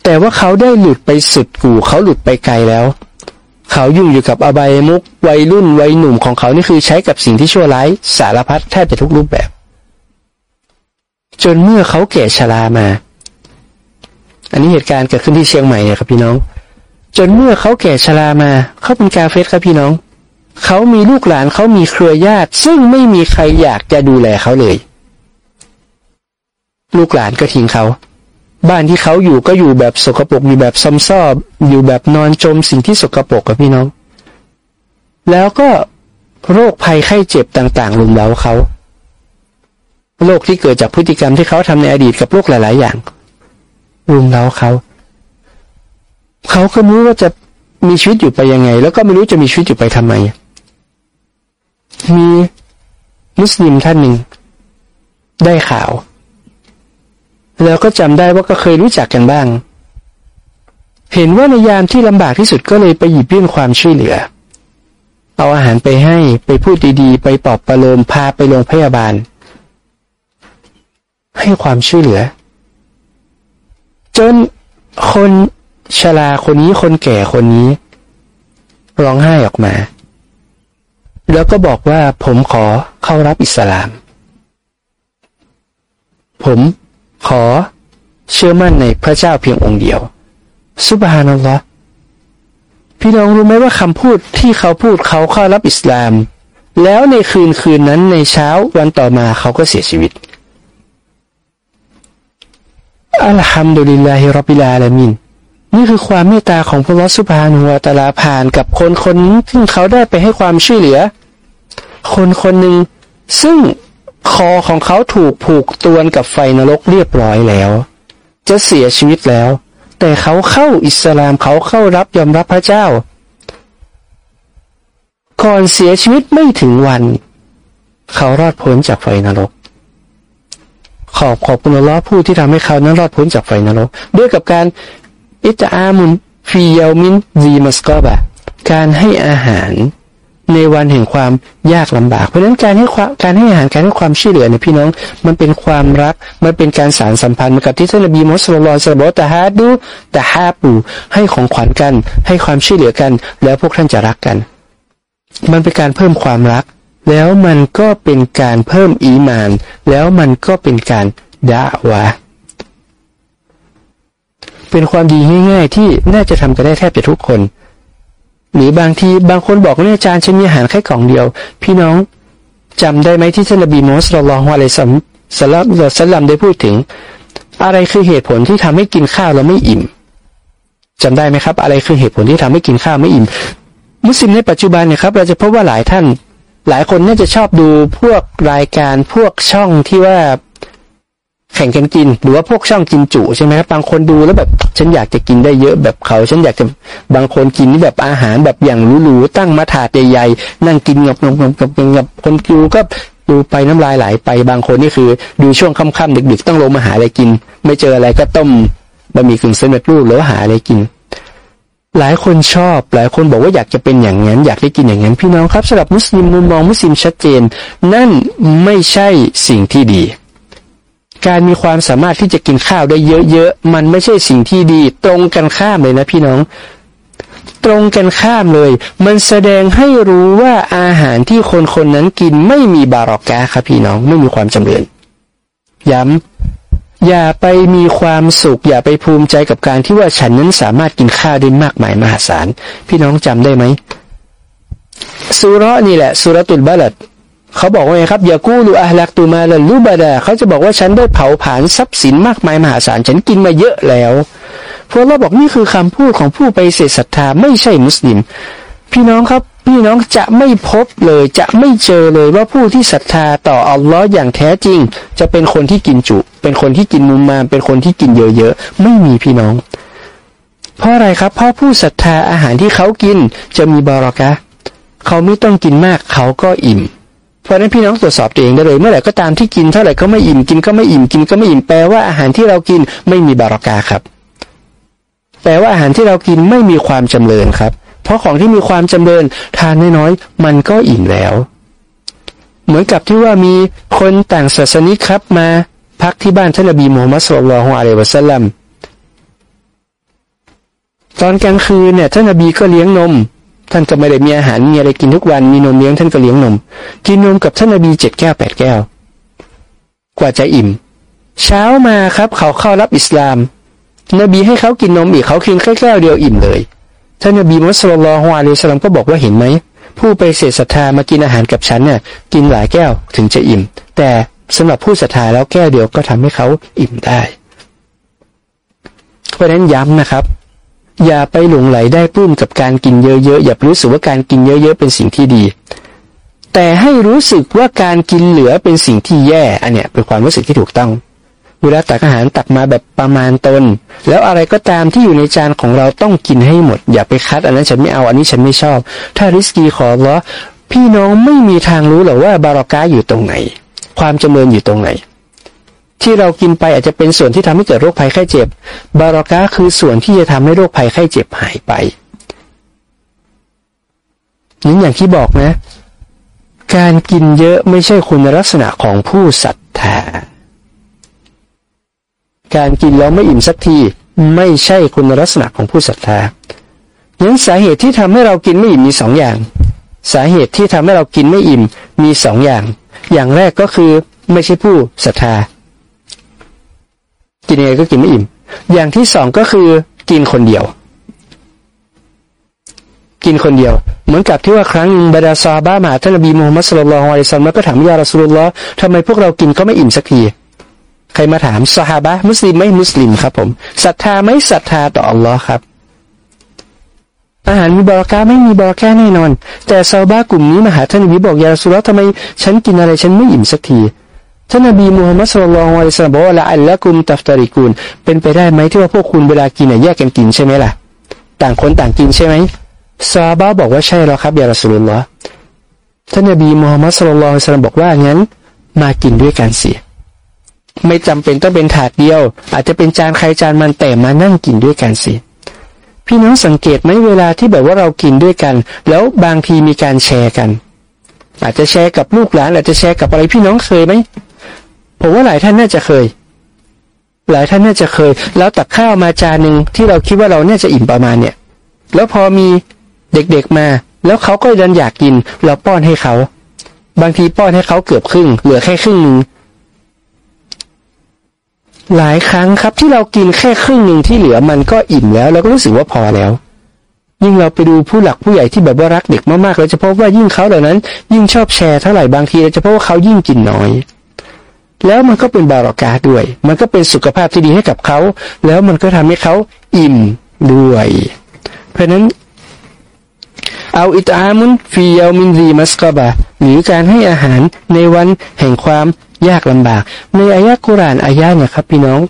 S1: แต่ว่าเขาได้หลุดไปสุดกู่เขาหลุดไปไกลแล้ว เขายุ่งอยู่กับอบายมุกวัยรุ่นวัยหนุ่มของเขานี่คือใช้กับสิ่งที่ชั่วร้ายสารพัดแทบจะทุกรูปแบบ จนเมื่อเขาแก่ชรามา อันนี้เหตุการณ์เกิดขึ้นที่เชียงใหม่เนี่ยครับพี่น้อง จนเมื่อเขาแก่ชรามาเขาเป็นกาเฟสครับพี่น้อง เขามีลูกหลานเขามีเครือญาติ ซึ่งไม่มีใครอยากจะดูแลเขาเลย ลูกหลานก็ทิ้งเขา บ้านที่เขาอยู่ก็อยู่แบบสกปรกอยู่แบบซ้ำซ้ออยู่แบบนอนจมสิ่งที่สกปรกกับพี่น้อง แล้วก็โรคภัยไข้เจ็บต่างๆลุมเล้าเขาโรคที่เกิดจากพฤติกรรมที่เขาทำในอดีตกับโรคหลาย ๆ อย่างรุมเล้าเขา เขาก็ไม่รู้ว่าจะมีชีวิตอยู่ไปยังไง แล้วก็ไม่รู้จะมีชีวิตอยู่ไปทำไม มีมุสลิมท่านหนึ่ง ได้ข่าว แล้วก็จำได้ว่าก็เคยรู้จักกันบ้าง เห็นว่าในยามที่ลำบากที่สุดก็เลยไปหยิบยื่นความช่วยเหลือ เอาอาหารไปให้ไปพูดดีๆ ไปปลอบประโลมพาไปโรงพยาบาล ให้ความช่วยเหลือ จนคนชราคนนี้คนแก่คนนี้ ร้องไห้ออกมา แล้วก็บอกว่าผมขอเข้ารับอิสลาม ผมขอเชื่อมั่นในพระเจ้าเพียงองค์เดียว สุบฮานัลลอฮ์พี่น้องรู้ไหมว่าคำพูดที่เขาพูดเขาเข้ารับอิสลาม แล้วในคืนคืนนั้นในเช้าวันต่อมาเขาก็เสียชีวิตอัลฮัมดุลิลลาฮิรับบิลาลามินนี่คือความเมตตาของพระลอสุภานุวตาลาผ่านกับคนคนซึ่งเขาได้ไปให้ความช่วยเหลือ คนคนหนึ่งซึ่งคอของเขาถูกผูกตวนกับไฟนรกเรียบร้อยแล้ว จะเสียชีวิตแล้ว แต่เขาเข้าอิสลามเขาเข้ารับยอมรับพระเจ้า ก่อนเสียชีวิตไม่ถึงวัน เขารอดพ้นจากไฟนรก ขอบขอบคุณอัลลอฮ์ผู้ที่ทำให้เขานั้นรอดพ้นจากไฟนรก ด้วยกับการอิตามุนฟีเยลมินซีมัสกอบะการให้อาหาร ในวันแห่งความยากลำบาก เพราะฉะนั้นการให้การให้อาหารการให้ความช่วยเหลือเนี่ยพี่น้อง มันเป็นความรัก มันเป็นการสารสัมพันธ์กับที่ท่านนบีมุสลิมสลบตะฮาดูตะฮาปูให้ของขวัญกัน ให้ความช่วยเหลือกัน แล้วพวกท่านจะรักกัน มันเป็นการเพิ่มความรัก แล้วมันก็เป็นการเพิ่มอีมาน แล้วมันก็เป็นการด่าวะเป็นความดีง่ายๆที่น่าจะทำกันได้แทบจะทุกคน หรือบางทีบางคนบอกว่าอาจารย์ฉันมีอาหารแค่กล่องเดียว พี่น้องจำได้ไหมที่ท่านนบีมูฮัมมัดลองอะลัยสัมสลับสัลลัมได้พูดถึง อะไรคือเหตุผลที่ทำให้กินข้าวเราไม่อิ่มจำได้ไหมครับ อะไรคือเหตุผลที่ทำให้กินข้าวไม่อิ่ม มุสลิมในปัจจุบันเนี่ยครับ เราจะพบว่าหลายท่าน หลายคนน่าจะชอบดูพวกรายการพวกช่องที่ว่า แข่งกันกิน หรือว่าพวกช่องกินจุใช่ไหมครับบางคนดูแล้วแบบฉันอยากจะกินได้เยอะแบบเขา ฉันอยากจะบางคนกินแบบอาหารแบบอย่างหรูๆตั้งมาถาดใหญ่ๆนั่งกินงับงับงับงับงับคนดูก็ดูไปน้ำลายไหลไปบางคนนี่คือ ดูช่วงค่ำๆดึกๆ ต้องลงมาหาอะไรกิน ไม่เจออะไรก็ต้มบะหมี่กึ่งสำเร็จรูปแล้วหาอะไรกิน หลายคนชอบ หลายคนบอกว่าอยากจะเป็นอย่างนั้น อยากได้กินอย่างนั้นพี่น้องครับสำหรับมุสลิมมุมมองมุสลิมชัดเจน นั่นไม่ใช่สิ่งที่ดี การมีความสามารถที่จะกินข้าวได้เยอะๆ มันไม่ใช่สิ่งที่ดี ตรงกันข้ามเลยนะพี่น้อง ตรงกันข้ามเลย มันแสดงให้รู้ว่าอาหารที่คนคนนั้นกินไม่มีบารอกะครับพี่น้องไม่มีความจำเริญย้ำอย่าไปมีความสุข อย่าไปภูมิใจกับการที่ว่าฉันนั้นสามารถกินข้าวได้มากมายมหาศาล พี่น้องจำได้ไหมสุรนี่แหละสุรตุลบาลัด เขาบอกว่าไงครับยากูลูอาลักตูมาลลูบาดาเขาจะบอกว่าฉันได้เผาผลาญทรัพย์สินมากมายมหาศาลฉันกินมาเยอะแล้วพวกเราบอกนี่คือคำพูดของผู้ไปเสศรัทธาไม่ใช่มุสลิม พี่น้องครับพี่น้องจะไม่พบเลยจะไม่เจอเลยว่าผู้ที่ศรัทธาต่ออัลลอฮ์อย่างแท้จริง จะเป็นคนที่กินจุ เป็นคนที่กินมุมมา เป็นคนที่กินเยอะๆไม่มีพี่น้อง เพราะอะไรครับเพราะผู้ศรัทธาอาหารที่เขากินจะมีบารอกะเขาไม่ต้องกินมากเขาก็อิ่ม เพราะนั้นพี่น้องตรวจสอบตัวเองได้เลย เมื่อไหร่ก็ตามที่กินเท่าไหร่ก็ไม่อิ่มกินก็ไม่อิ่มกินก็ไม่อิ่มแปลว่าอาหารที่เรากินไม่มีบารอกาครับแปลว่าอาหารที่เรากินไม่มีความจำเริญครับ เพราะของที่มีความจำเริญทานน้อยๆมันก็อิ่มแล้ว เหมือนกับที่ว่ามีคนต่างศาสนิกครับมาพักที่บ้านท่านนบีมูฮัมมัดสุลลัลฮวาอะลัยวะสัลลัมตอนกลางคืนเนี่ยท่านนบีก็เลี้ยงนม ท่านก็ไม่ได้มีอาหารมีอะไรกินทุกวันมีนมเลี้ยงท่านก็เลี้ยงนม กินนมกับท่านนบีเจ็ดแก้วแปดแก้ว กว่าจะอิ่ม เช้ามาครับ เขาเข้ารับอิสลาม นบีให้เขากินนมอีกเขากินแค่แก้วเดียวอิ่มเลยท่านนบีมุสลิมฮวาเลสลามก็บอกว่าเห็นไหมผู้ไปเสศรัทธามากินอาหารกับฉันเนี่ยกินหลายแก้วถึงจะอิ่ม แต่สำหรับผู้ศรัทธาแล้วแก้วเดียวก็ทำให้เขาอิ่มได้ เพราะฉะนั้นย้ำนะครับ อย่าไปหลงไหลได้ปลื้มกับการกินเยอะๆอย่ารู้สึกว่าการกินเยอะๆเป็นสิ่งที่ดี แต่ให้รู้สึกว่าการกินเหลือเป็นสิ่งที่แย่อันเนี้ยเป็นความรู้สึกที่ถูกต้องเวลาตักอาหารตักมาแบบประมาณตน แล้วอะไรก็ตามที่อยู่ในจานของเราต้องกินให้หมด อย่าไปคัด อันนั้นฉันไม่เอาอันนี้ฉันไม่ชอบ ถ้าริสกีขอล้อพี่น้องไม่มีทางรู้หรอกว่าบารอกาอยู่ตรงไหน ความจำเริญอยู่ตรงไหน ที่เรากินไปอาจจะเป็นส่วนที่ทำให้เกิดโรคภัยไข้เจ็บ บารอกาคือส่วนที่จะทำให้โรคภัยไข้เจ็บหายไปนี่อย่างที่บอกนะ การกินเยอะไม่ใช่คุณลักษณะของผู้ศรัทธา การกินแล้วไม่อิ่มสักทีไม่ใช่คุณลักษณะของผู้ศรัทธานั้นสาเหตุที่ทำให้เรากินไม่อิ่มมีสองอย่าง สาเหตุที่ทำให้เรากินไม่อิ่มมีสองอย่าง อย่างแรกก็คือไม่ใช่ผู้ศรัทธา กินยังไงก็กินไม่อิ่ม อย่างที่สองก็คือกินคนเดียว กินคนเดียว เหมือนกับที่ว่าครั้งหนึ่งบรรดาซาบ้ามาท่านนบีมูฮัมมัดสุลลัลฮวาลิซัมแล้วก็ถามยาละสุลลอทำไมพวกเรากินก็ไม่อิ่มสักที ใครมาถามซาฮาบะมุสลิมไม่มุสลิมครับผมศรัทธาไม่ศรัทธาต่ออัลลอฮ์ครับอาหารมีบราคาไม่มีบราคาแน่นอน แต่ซาบ้ากลุ่มนี้มาหาท่านนบีบอกยาละสุลลอทำไมฉันกินอะไรฉันไม่อิ่มสักที ท่านนบีมูฮัมมัดสุลลัลลอฮุอะลัยฮิสลามบอกว่าละอัลละกุมตัฟตาริกูลเป็นไปได้ไหมที่ว่าพวกคุณเวลากินเนี่ยแยกกันกินใช่ไหมล่ะ ต่างคนต่างกินใช่ไหมซาบะบอกว่าใช่แล้วครับยาละสุลลอฮท่านนบีมูฮัมมัดสุลลัลลอฮุอะลัยฮิสลามบอกว่างั้น มากินด้วยกันเสียไม่จำเป็นต้องเป็นถาดเดียว อาจจะเป็นจานใครจานมันแต่มานั่งกินด้วยกันสิพี่น้องสังเกตไหมเวลาที่แบบว่าเรากินด้วยกัน แล้วบางทีมีการแชร์กัน อาจจะแชร์กับลูกหลานอาจจะแชร์กับอะไรพี่น้องเคยไหม ผมว่าหลายท่านน่าจะเคย หลายท่านน่าจะเคย แล้วตักข้าวมาจานหนึ่งที่เราคิดว่าเราเนี่ยจะอิ่มประมาณเนี่ย แล้วพอมีเด็กๆมา แล้วเขาก็ดันอยากกิน เราป้อนให้เขา บางทีป้อนให้เขาเกือบครึ่ง เหลือแค่ครึ่งหนึ่งหลายครั้งครับที่เรากินแค่ครึ่งหนึ่งที่เหลือมันก็อิ่มแล้วเราก็รู้สึกว่าพอแล้ว ยิ่งเราไปดูผู้หลักผู้ใหญ่ที่แบบว่ารักเด็กมากๆเราจะพบว่ายิ่งเขาเหล่านั้น ยิ่งชอบแชร์เท่าไหร่บางทีเราจะพบว่าเขายิ่งกินน้อย แล้วมันก็เป็นบารอกาด้วย มันก็เป็นสุขภาพที่ดีให้กับเขา แล้วมันก็ทำให้เขาอิ่มด้วย เพราะนั้นเอาอิตามุนฟียามินรีมัสกบะหรือการให้อาหารในวันแห่งความยากลำบาก ในอายะกุรานอายะเนี่ยครับพี่น้อง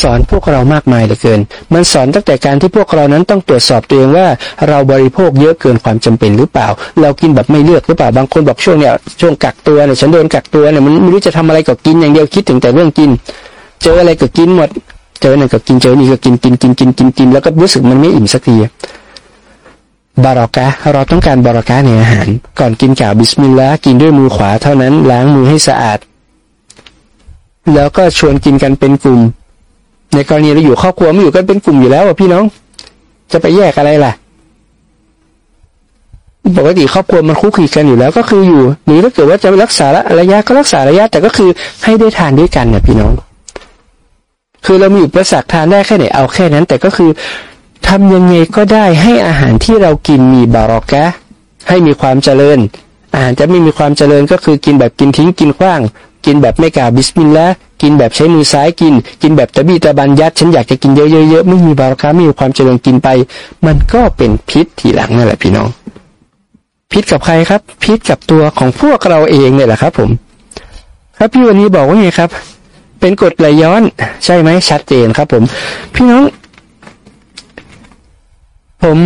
S1: สอนพวกเรามากมายเหลือเกิน มันสอนตั้งแต่การที่พวกเรานั้นต้องตรวจสอบตัวเองว่าเราบริโภคเยอะเกินความจำเป็นหรือเปล่า เรากินแบบไม่เลือกหรือเปล่า บางคนบอกช่วงเนี้ยช่วงกักตัวเนี่ยฉันโดนกักตัวเนี่ยมันไม่รู้จะทำอะไรก็กินอย่างเดียวคิดถึงแต่เรื่องกิน เจออะไรก็กินหมด เจอนั่นก็กินเจอนี่ก็กินกินกินกินกินกินแล้วก็รู้สึกมันไม่อิ่มสักทีบารอกะเราต้องการบารอกะในอาหาร ก่อนกินกล่าวบิสมิลลาห์กินด้วยมือขวาเท่านั้นล้างมือให้สะอาด แล้วก็ชวนกินกันเป็นกลุ่ม ในกรณีเราอยู่ครอบครัวไม่อยู่กันเป็นกลุ่มอยู่แล้วอะพี่น้อง จะไปแยกอะไรล่ะปกติครอบครัวมันคลุกคลีกันอยู่แล้วก็คืออยู่หรือถ้าเกิดว่าจะรักษาระยะก็รักษาระยะ แต่ก็คือให้ได้ทานด้วยกันเนี่ยพี่น้อง คือเรามีอยู่ประสักทานได้แค่ไหนเอาแค่นั้น แต่ก็คือทำยังไงก็ได้ให้อาหารที่เรากินมีบารอกะให้มีความเจริญอาหารจะไม่มีความเจริญก็คือกินแบบกินทิ้งกินขว้าง กินแบบไม่กล่าวบิสมิลลาห์กินแบบใช้มือซ้ายกิน กินแบบตะบีตะบันยัด ฉันอยากจะกินเยอะๆไม่มีบารอกะไม่มีความเจริญกินไป มันก็เป็นพิษทีหลังนั่นแหละพี่น้อง พิษกับใครครับ พิษกับตัวของพวกเราเองเนี่ยแหละครับ ผม ครับพี่วันนี้บอกว่าไงครับ เป็นกฎไหลย้อน ใช่ไหมชัดเจนครับ ผม พี่น้อง ผม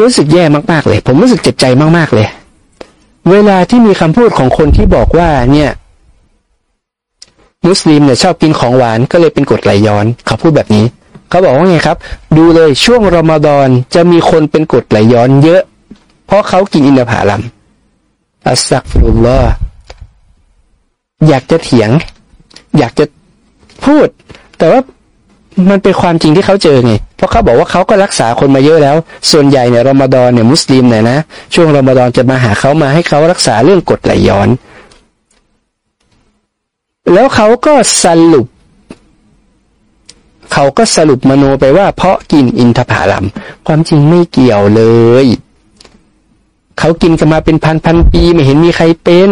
S1: รู้สึกแย่มากๆเลย ผมรู้สึกเจ็บใจมากๆเลย เวลาที่มีคำพูดของคนที่บอกว่าเนี่ย มุสลิมเนี่ยชอบกินของหวานก็เลยเป็นกฎไหลย้อน เขาพูดแบบนี้ เขาบอกว่าไงครับ ดูเลยช่วงรอมฎอนจะมีคนเป็นกฎไหลย้อนเยอะ เพราะเขากินอินทผลัมอัสซักฟุลลออยากจะเถียง อยากจะพูด แต่ว่ามันเป็นความจริงที่เขาเจอไง เพราะเขาบอกว่าเขาก็รักษาคนมาเยอะแล้ว ส่วนใหญ่เนี่ยรอมฎอนเนี่ยมุสลิมเนี่ยนะ ช่วงรอมฎอนจะมาหาเขามาให้เขารักษาเรื่องกฎไหลย้อน แล้วเขาก็สรุป เขาก็สรุปมโนไปว่า เพราะกินอินทผลัม ความจริงไม่เกี่ยวเลย เขากินกันมาเป็นพันพันปีไม่เห็นมีใครเป็น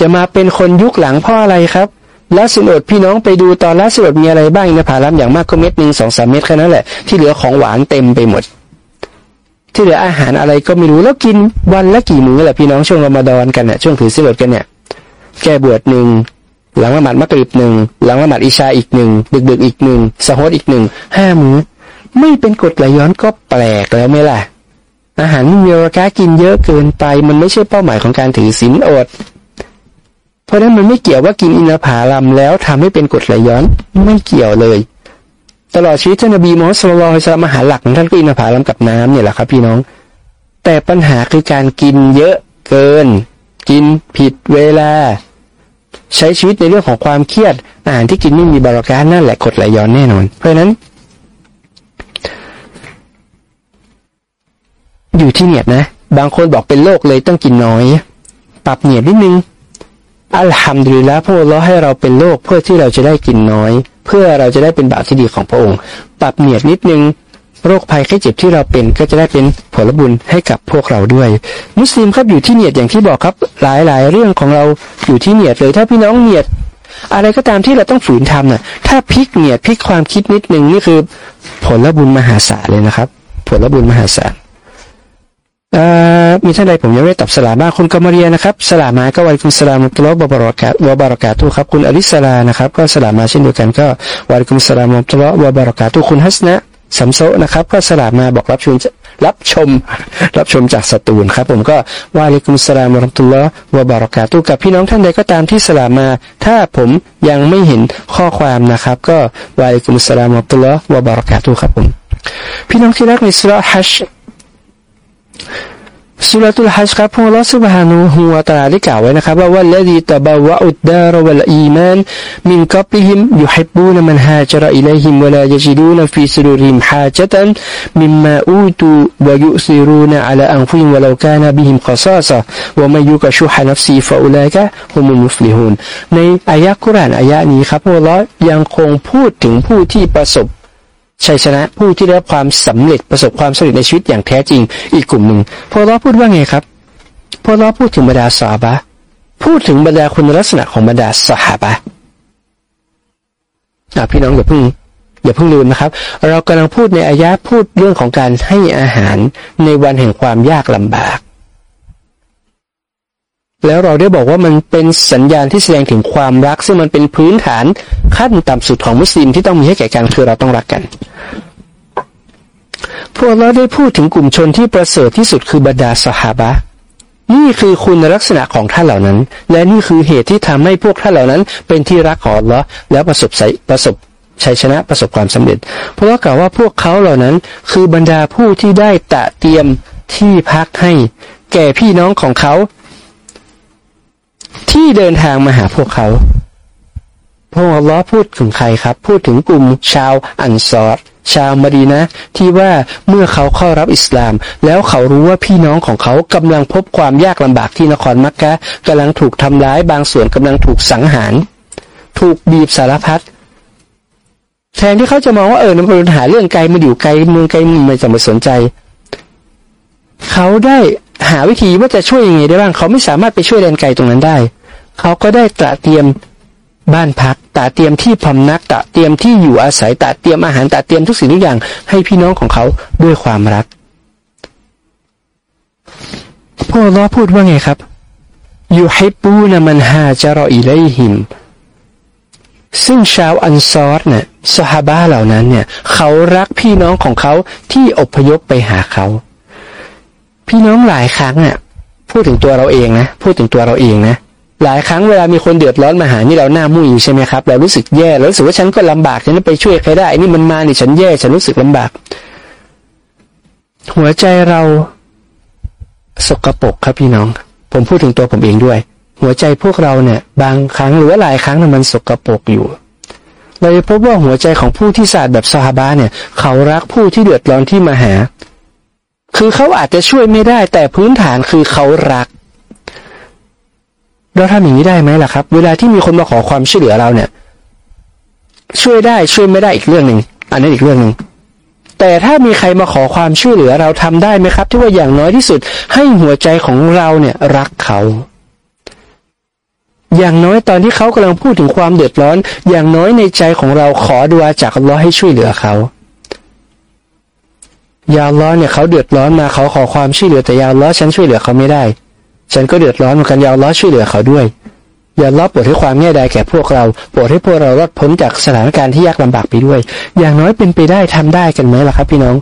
S1: จะมาเป็นคนยุคหลังเพราะอะไรครับละสินอดพี่น้องไปดูตอนละสินอดมีอะไรบ้างนะผาลัมอย่างมากก็เม็ดหนึ่งสองสามเม็ดแค่นั้นแหละที่เหลือของหวานเต็มไปหมด ที่เหลืออาหารอะไรก็ไม่รู้แล้วกินวันละกี่มื้อแหละพี่น้องช่วงรอมฎอนกันเนี่ยช่วงถือสินอดกันเนี่ย แก้บวชหนึ่ง หลังละหมาดมักริบหนึ่งหลังละหมาดอิชาอีกหนึ่งดึกๆอีกหนึ่งสะฮดอีกหนึ่งห้ามื้อไม่เป็นกฎไหลย้อนก็แปลกแล้วไหมล่ะ อาหารมีราคากินเยอะเกินไป มันไม่ใช่เป้าหมายของการถือศีลอด เพราะนั้นมันไม่เกี่ยวว่ากินอินทผาลัมแล้วทำให้เป็นกรดไหลย้อนไม่เกี่ยวเลย ตลอดชีวิตท่านนบีมูฮัมมัดสุลลัลฮิสลามหาหลักของท่านก็อินทผาลัมกับน้ำเนี่ยแหละครับพี่น้อง แต่ปัญหาคือการกินเยอะเกิน กินผิดเวลา ใช้ชีวิตในเรื่องของความเครียด อาหารที่กินไม่มีบาราการนั่นแหละกดไหลย้อนแน่นอน เพราะนั้น อยู่ที่เนียดนะ บางคนบอกเป็นโรคเลยต้องกินน้อย ปรับเนียดนิดนึงอัลฮัมดุลิลละพระองค์ให้เราเป็นโลกเพื่อที่เราจะได้กินน้อย เพื่อเราจะได้เป็นบาปที่ดีของพระองค์ ปรับเนียดนิดนึง โรคภัยไข้เจ็บที่เราเป็นก็จะได้เป็นผลบุญให้กับพวกเราด้วย มุสลิมครับอยู่ที่เนียดอย่างที่บอกครับหลายหลายเรื่องของเราอยู่ที่เนียดเลยถ้าพี่น้องเนียด อะไรก็ตามที่เราต้องฝืนทำน่ะถ้าพลิกเนียดพลิกความคิดนิดนึงนี่คือ ผลบุญมหาศาลเลยนะครับ ผลบุญมหาศาลมีท่านใดผมยังไม่ตอบสลามาคุณกมเรียนะครับสลามาก็วันคุณสลามุตลบบารอกะวบารอกาตุครับคุณอริสลานะครับ ก็สลามาเช่นเดียวกันก็วันคุณสลามุตลบวบารอกาตุคุณฮัสนะ สัมโซนะครับ ก็สลามาบอกรับชมรับชม รับชมจากสตูลครับ ผมก็วาลิกุมสลามรัตุลลอวบารอกาตุกับพี่น้องท่านใดก็ตามที่สลามา ถ้าผมยังไม่เห็นข้อความนะครับ ก็วาลิกุมสลามรัตุลลอวบารอกาตุครับผม พี่น้องที่รักในสุรฮัช สุรตุลฮัจครับพระองค์สุบฮานุฮูวาตาได้กล่าวไว้นะครับว่าวันละดีตบาวะอุดดารวัลอีมานمن قبلهم يحبون من هاجر إليهم ولا يجدون في صدورهم حاجة مما أوتوا ويؤثرون على أنفسهم ولو كان بهم خصاصة ومن يوق شح نفسه فأولئك هم المفلحونในอายะกุรานอายะนี้ครับพระองค์ยังคงพูดถึงผู้ที่ประสบ ชัยชนะผู้ที่ได้รับความสำเร็จประสบความสำเร็จในชีวิตอย่างแท้จริง อีกกลุ่มหนึ่งพอเราพูดว่าไงครับพอเราพูดถึงบรรดาซอฮาบะพูดถึงบรรดาคุณลักษณะของบรรดาสหาบะพี่น้องอย่าเพิ่งอย่าเพิ่งลืมนะครับ เรากำลังพูดในอายะพูดเรื่องของการให้อาหารในวันแห่งความยากลำบาก แล้วเราได้บอกว่ามันเป็นสัญญาณที่แสดงถึงความรัก ซึ่งมันเป็นพื้นฐานขั้นต่ำสุดของมุสลิมที่ต้องมีให้แก่กันคือเราต้องรักกัน พวกเราได้พูดถึงกลุ่มชนที่ประเสริฐที่สุดคือบรรดาสหาบะนี่คือคุณลักษณะของท่านเหล่านั้น และนี่คือเหตุที่ทำให้พวกท่านเหล่านั้น เป็นที่รักของเราแล้วประสบประสบชัยชนะประสบความสำเร็จ เพราะว่ากล่าวว่าพวกเขาเหล่านั้น คือบรรดาผู้ที่ได้ตะเตรียมที่พักให้ แก่พี่น้องของเขา ที่เดินทางมาหาพวกเขาพระองค์ล้อพูดถึงใครครับ พูดถึงกลุ่มชาวอันซอรชาวมาดีนะที่ว่าเมื่อเขาเข้ารับอิสลาม แล้วเขารู้ว่าพี่น้องของเขากำลังพบความยากลำบากที่นครมักกะกำลังถูกทำร้ายบางส่วนกำลังถูกสังหาร ถูกบีบสารพัดแทนที่เขาจะมองว่าเออมันเป็นปัญหาเรื่องไกลมาอยู่ไกลเมืองไกลมึงไม่จะไม่สนใจ เขาได้ หาวิธีว่าจะช่วยยังไงได้บ้าง เขาไม่สามารถไปช่วยแดนไกลตรงนั้นได้ เขาก็ได้ตระเตรียมบ้านพักตระเตรียมที่พำนักตระเตรียมที่อยู่อาศัยตระเตรียมอาหารตระเตรียมทุกสิ่งทุกอย่าง ให้พี่น้องของเขาด้วยความรักพวกล้อพูดว่าไงครับยูฮิบูนมันฮาจารออิเลหิม ซึ่งชาวอันซอร์เนี่ยสฮาบะเหล่านั้นเนี่ย เขารักพี่น้องของเขาที่อพยพไปหาเขา พี่น้องหลายครั้งอะ พูดถึงตัวเราเองนะพูดถึงตัวเราเองนะหลายครั้งเวลามีคนเดือดร้อนมาหานี่เราหน้ามุ้ยใช่ไหมครับเรารู้สึกแย่เรารู้สึกว่าฉันก็ลำบากฉันไปช่วยใครได้นี่มันมานี่ฉันแย่ฉันรู้สึกลำบาก หัวใจเราสกรปรกครับพี่น้อง ผมพูดถึงตัวผมเองด้วย หัวใจพวกเราเนี่ย บางครั้งหรือว่าหลายครั้งมันสกรปรกอยู่ เราจะพบว่าหัวใจของผู้ที่สะอาดแบบซาฮาบะเนี่ย เขารักผู้ที่เดือดร้อนที่มาหา คือเขาอาจจะช่วยไม่ได้ แต่พื้นฐานคือเขารัก เราทำอย่างนี้ได้ไหมล่ะครับ เวลาที่มีคนมาขอความช่วยเหลือเราเนี่ย ช่วยได้ช่วยไม่ได้อีกเรื่องหนึ่งอันนี้อีกเรื่องหนึ่งแต่ถ้ามีใครมาขอความช่วยเหลือเราทำได้ไหมครับ ที่ว่าอย่างน้อยที่สุด ให้หัวใจของเราเนี่ยรักเขา อย่างน้อยตอนที่เขากำลังพูดถึงความเดือดร้อน อย่างน้อยในใจของเราขอดูอาจากอัลลอฮ์ให้ช่วยเหลือเขา ยาล้อเนี่ยเขาเดือดร้อนมาเขาขอความช่วยเหลือแต่ยาล้อฉันช่วยเหลือเขาไม่ได้ ฉันก็เดือดร้อนเหมือนกันยาล้อช่วยเหลือเขาด้วยยาล้อโปรดให้ความแง่ใดแก่พวกเราโปรดให้พวกเรารอดพ้นจากสถานการณ์ที่ยากลำบากไปด้วย อย่างน้อยเป็นไปได้ทำได้กันไหมล่ะครับ พี่น้อง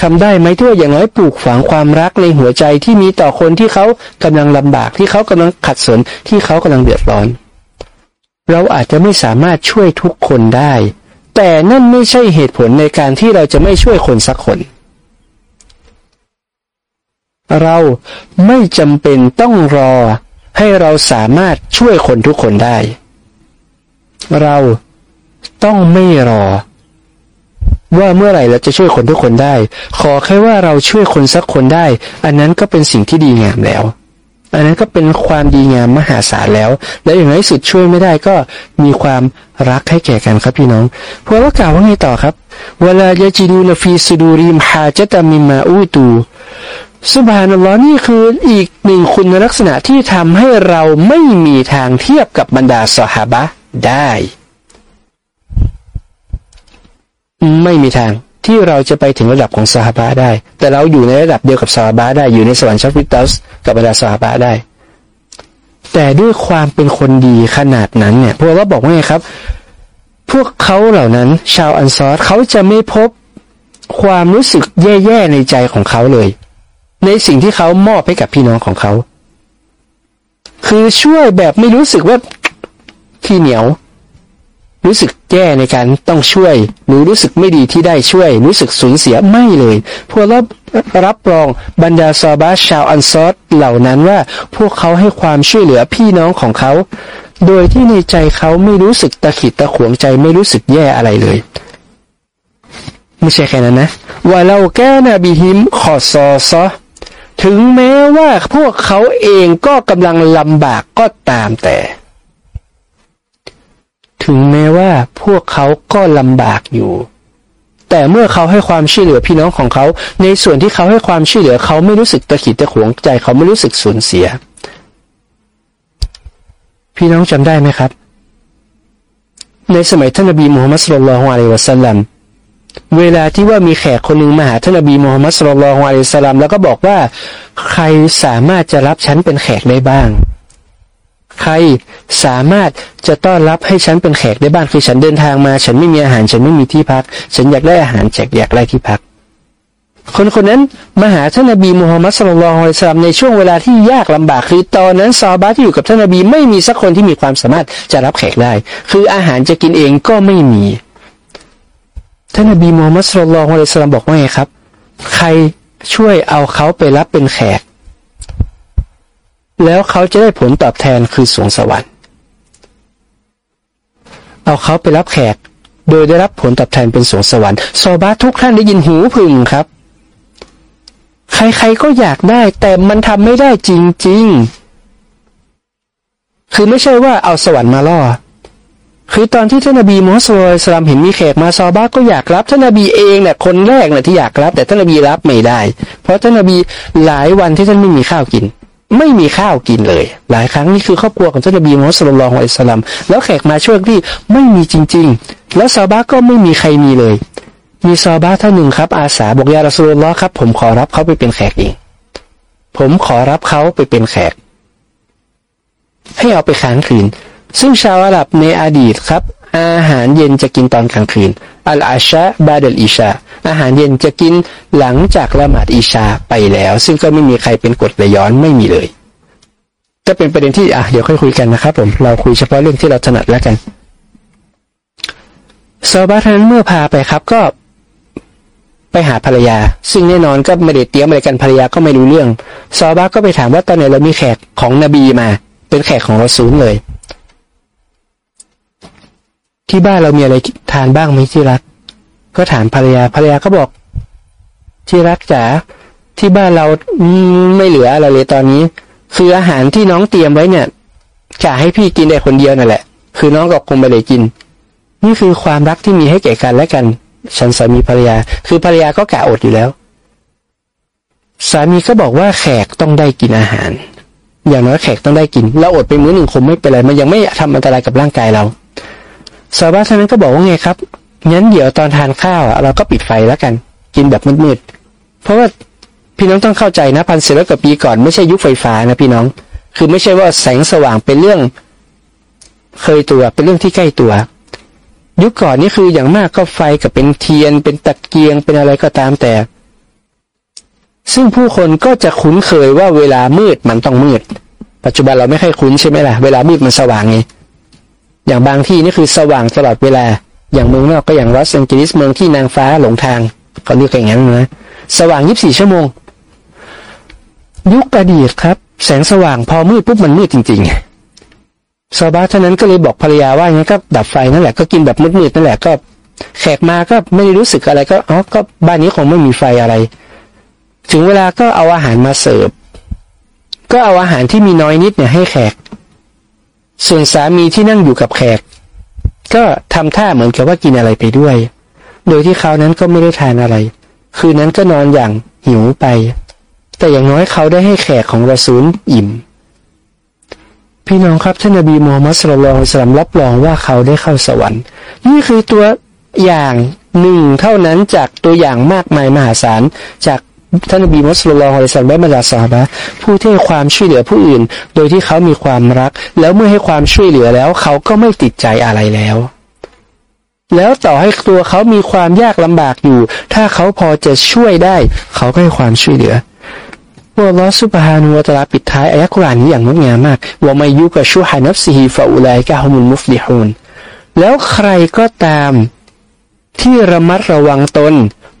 S1: ทำได้ไหมที่ว่าอย่างน้อยปลูกฝังความรักในหัวใจที่มีต่อคนที่เขากำลังลำบากที่เขากำลังขัดสนที่เขากำลังเดือดร้อน เราอาจจะไม่สามารถช่วยทุกคนได้ แต่นั่นไม่ใช่เหตุผลในการที่เราจะไม่ช่วยคนสักคน เราไม่จำเป็นต้องรอให้เราสามารถช่วยคนทุกคนได้ เราต้องไม่รอ ว่าเมื่อไหร่เราจะช่วยคนทุกคนได้ ขอแค่ว่าเราช่วยคนสักคนได้ อันนั้นก็เป็นสิ่งที่ดีงามแล้ว อันนั้นก็เป็นความดีงามมหาศาลแล้ว และอย่างไรสุดช่วยไม่ได้ก็มีความรักให้แก่กันครับพี่น้องเพราะว่ากล่าวว่าไงต่อครับเวลายจิดูนฟีสุดูริมฮาจตามิมาอูตู สุบานัลลอฮ์นี่คืออีกหนึ่งคุณลักษณะที่ทำให้เราไม่มีทางเทียบกับบรรดาสหาบะได้ ไม่มีทางที่เราจะไปถึงระดับของสหาบะได้ แต่เราอยู่ในระดับเดียวกับสหาบะได้อยู่ในสวรรค์ชัฟฟิตัสกับบรรดาสหาบะได้ แต่ด้วยความเป็นคนดีขนาดนั้นเนี่ยพวกเราบอกว่าไงครับ พวกเขาเหล่านั้น ชาวอันซอรเขาจะไม่พบความรู้สึกแย่ๆในใจของเขาเลย ในสิ่งที่เขามอบให้กับพี่น้องของเขา คือช่วยแบบไม่รู้สึกว่าขี้เหนียว รู้สึกแย่ในการต้องช่วย หรือรู้สึกไม่ดีที่ได้ช่วย รู้สึกสูญเสียไม่เลยพวกรับรับรองบรรดาซอบาชาวอันซอดเหล่านั้นว่าพวกเขาให้ความช่วยเหลือพี่น้องของเขา โดยที่ในใจเขาไม่รู้สึกตะขิดตะขวงใจไม่รู้สึกแย่อะไรเลยไม่ใช่แค่นั้นนะว่าเราแก้นาบิหิมขอซอซอ ถึงแม้ว่าพวกเขาเองก็กำลังลำบากก็ตามแต่ ถึงแม้ว่าพวกเขาก็ลำบากอยู่ แต่เมื่อเขาให้ความช่วยเหลือพี่น้องของเขา ในส่วนที่เขาให้ความช่วยเหลือเขาไม่รู้สึกตะขิดตะขวงใจเขาไม่รู้สึกสูญเสีย พี่น้องจำได้ไหมครับ ในสมัยท่านนบีมูฮัมมัดสุลลัลฮวาเลวะสัลลัม เวลาที่ว่ามีแขกคนหนึ่งมาหาท่านอบีมูฮัมมัดสุลลัลฮวาเลสลามแล้วก็บอกว่า ใครสามารถจะรับฉันเป็นแขกได้บ้าง ใครสามารถจะต้อนรับให้ฉันเป็นแขกได้บ้างคือฉันเดินทางมา ฉันไม่มีอาหารฉันไม่มีที่พัก ฉันอยากได้อาหารแจกอยากได้ที่พัก คนคนนั้นมาหาท่านอบีมูฮัมมัดสุลลัลฮวาเลสลามในช่วงเวลาที่ยากลำบากคือตอนนั้นซาบาที่อยู่กับท่านอบีไม่มีสักคนที่มีความสามารถจะรับแขกได้ คืออาหารจะกินเองก็ไม่มี ท่านนบีมูฮัมมัดสุลลัลฮุอะลัยฮิสลามบอกว่าไงครับ ใครช่วยเอาเขาไปรับเป็นแขก แล้วเขาจะได้ผลตอบแทนคือสวงสวรรค์ เอาเขาไปรับแขก โดยได้รับผลตอบแทนเป็นสวงสวรรค์ซอบาทุกท่านได้ยินหูพึ่งครับ ใครๆก็อยากได้ แต่มันทำไม่ได้จริงๆ คือไม่ใช่ว่าเอาสวรรค์มาล่อ คือตอนที่ท่านนบีมูฮัมมัดสลามเห็นมีแขกมาซอบ้าก็อยากรับท่านนบีเองเนี่ยคนแรกเนี่ยที่อยากรับ แต่ท่านนบีรับไม่ได้ เพราะท่านนบีหลายวันที่ท่านไม่มีข้าวกิน ไม่มีข้าวกินเลย หลายครั้งนี่คือครอบครัวของท่านนบีมูฮัมมัดสุลลัลของอิสลามแล้วแขกมาช่วงที่ไม่มีจริง ๆ แล้วซอบ้าก็ไม่มีใครมีเลย มีซอบ้าท่านหนึ่งครับ อาสาบอกยาละสุลลอฮ์ครับ ผมขอรับเขาไปเป็นแขกเองผมขอรับเขาไปเป็นแขก ให้เอาไปค้างคืน ซึ่งชาวอาหรับในอดีตครับ อาหารเย็นจะกินตอนกลางคืน อัลอาชะบาเดลอิชา อาหารเย็นจะกินหลังจากละหมาดอิชาไปแล้ว ซึ่งก็ไม่มีใครเป็นกฎระย้อนไม่มีเลย จะเป็นประเด็นที่อะเดี๋ยวค่อยคุยกันนะครับผม เราคุยเฉพาะเรื่องที่เราถนัดแล้วกันซาบาท่านเมื่อพาไปครับก็ไปหาภรรยา ซึ่งแน่นอนก็ไม่ได้เตรียมอะไรกันภรรยาก็ไม่รู้เรื่องซอบาก็ไปถามว่าตอนไหนเรามีแขกของนบีมา เป็นแขกของรอซูลเลย ที่บ้านเรามีอะไรทานบ้างไหมที่รัก ก็ถามภรรยาภรรยาก็บอก ที่รักจ๋าที่บ้านเราไม่เหลืออะไรเลยตอนนี้ คืออาหารที่น้องเตรียมไว้เนี่ยกะให้พี่กินได้คนเดียวนั่นแหละ คือน้องก็คงไม่ได้กิน นี่คือความรักที่มีให้แก่กันและกัน ฉันสามีภรรยา คือภรรยาก็กะอดอยู่แล้ว สามีก็บอกว่าแขกต้องได้กินอาหาร อย่างน้อยแขกต้องได้กินเราอดไปมื้อหนึ่งคงไม่เป็นไรมันยังไม่ทำอันตรายกับร่างกายเรา สาวบ้านท่านนั้นก็บอกว่าไงครับงั้นเดี๋ยวตอนทานข้าวเราก็ปิดไฟแล้วกัน กินแบบมืดๆเพราะว่าพี่น้องต้องเข้าใจนะพันสี่ร้อยกว่าปีก่อนไม่ใช่ยุคไฟฟ้านะพี่น้อง คือไม่ใช่ว่าแสงสว่างเป็นเรื่อง เคยตัวเป็นเรื่องที่ใกล้ตัว ยุคก่อนนี่คืออย่างมากก็ไฟกับเป็นเทียน เป็นตะเกียงเป็นอะไรก็ตามแต่ ซึ่งผู้คนก็จะคุ้นเคยว่าเวลามืดมันต้องมืด ปัจจุบันเราไม่ค่อยคุ้นใช่ไหมล่ะเวลามืดมันสว่างไง อย่างบางที่นี่คือสว่างตลอดเวลา อย่างเมืองนอกก็อย่างลอสแองเจลิสเมืองที่นางฟ้าหลงทางเขาเรียกอย่างนั้นนะสว่างยีิบสี่ชั่วโมง ยุคอดีตครับ แสงสว่างพอมืดปุ๊บมันมืดจริงๆซาบาท่านั้นก็เลยบอกภรรยาว่าอย่างนี้ก็ดับไฟนั่นแหละก็กินแบบมืดๆนั่นแหละก็แขกมาก็ไม่ได้รู้สึกอะไรก็อ๋อก็บ้านนี้คงไม่มีไฟอะไร ถึงเวลาก็เอาอาหารมาเสิร์ฟ ก็เอาอาหารที่มีน้อยนิดเนี่ยให้แขก ส่วนสามีที่นั่งอยู่กับแขก ก็ทำท่าเหมือนกับว่ากินอะไรไปด้วย โดยที่เขานั้นก็ไม่ได้ทานอะไร คืนนั้นก็นอนอย่างหิวไป แต่อย่างน้อยเขาได้ให้แขกของรอซูลอิ่ม พี่น้องครับท่านนบีมูฮัมมัดสุลลัลสลัมรับรองว่าเขาได้เข้าสวรรค์ นี่คือตัวอย่างหนึ่งเท่านั้นจากตัวอย่างมากมายมหาศาลจาก ท่านนบีมุสลิมลองอิสลามและบรรดาสาบะผู้ที่ให้ความช่วยเหลือผู้อื่น โดยที่เขามีความรัก แล้วเมื่อให้ความช่วยเหลือแล้ว เขาก็ไม่ติดใจอะไรแล้ว แล้วต่อให้ตัวเขามีความยากลำบากอยู่ ถ้าเขาพอจะช่วยได้ เขาก็ให้ความช่วยเหลืออัลลอฮฺ سبحانه وتعالىปิดท้ายอายะกุรานนี้อย่างงดงามมากว่าومن يوق شح نفسه فأولئك هم المفلحونแล้วใครก็ตามที่ระมัดระวังตน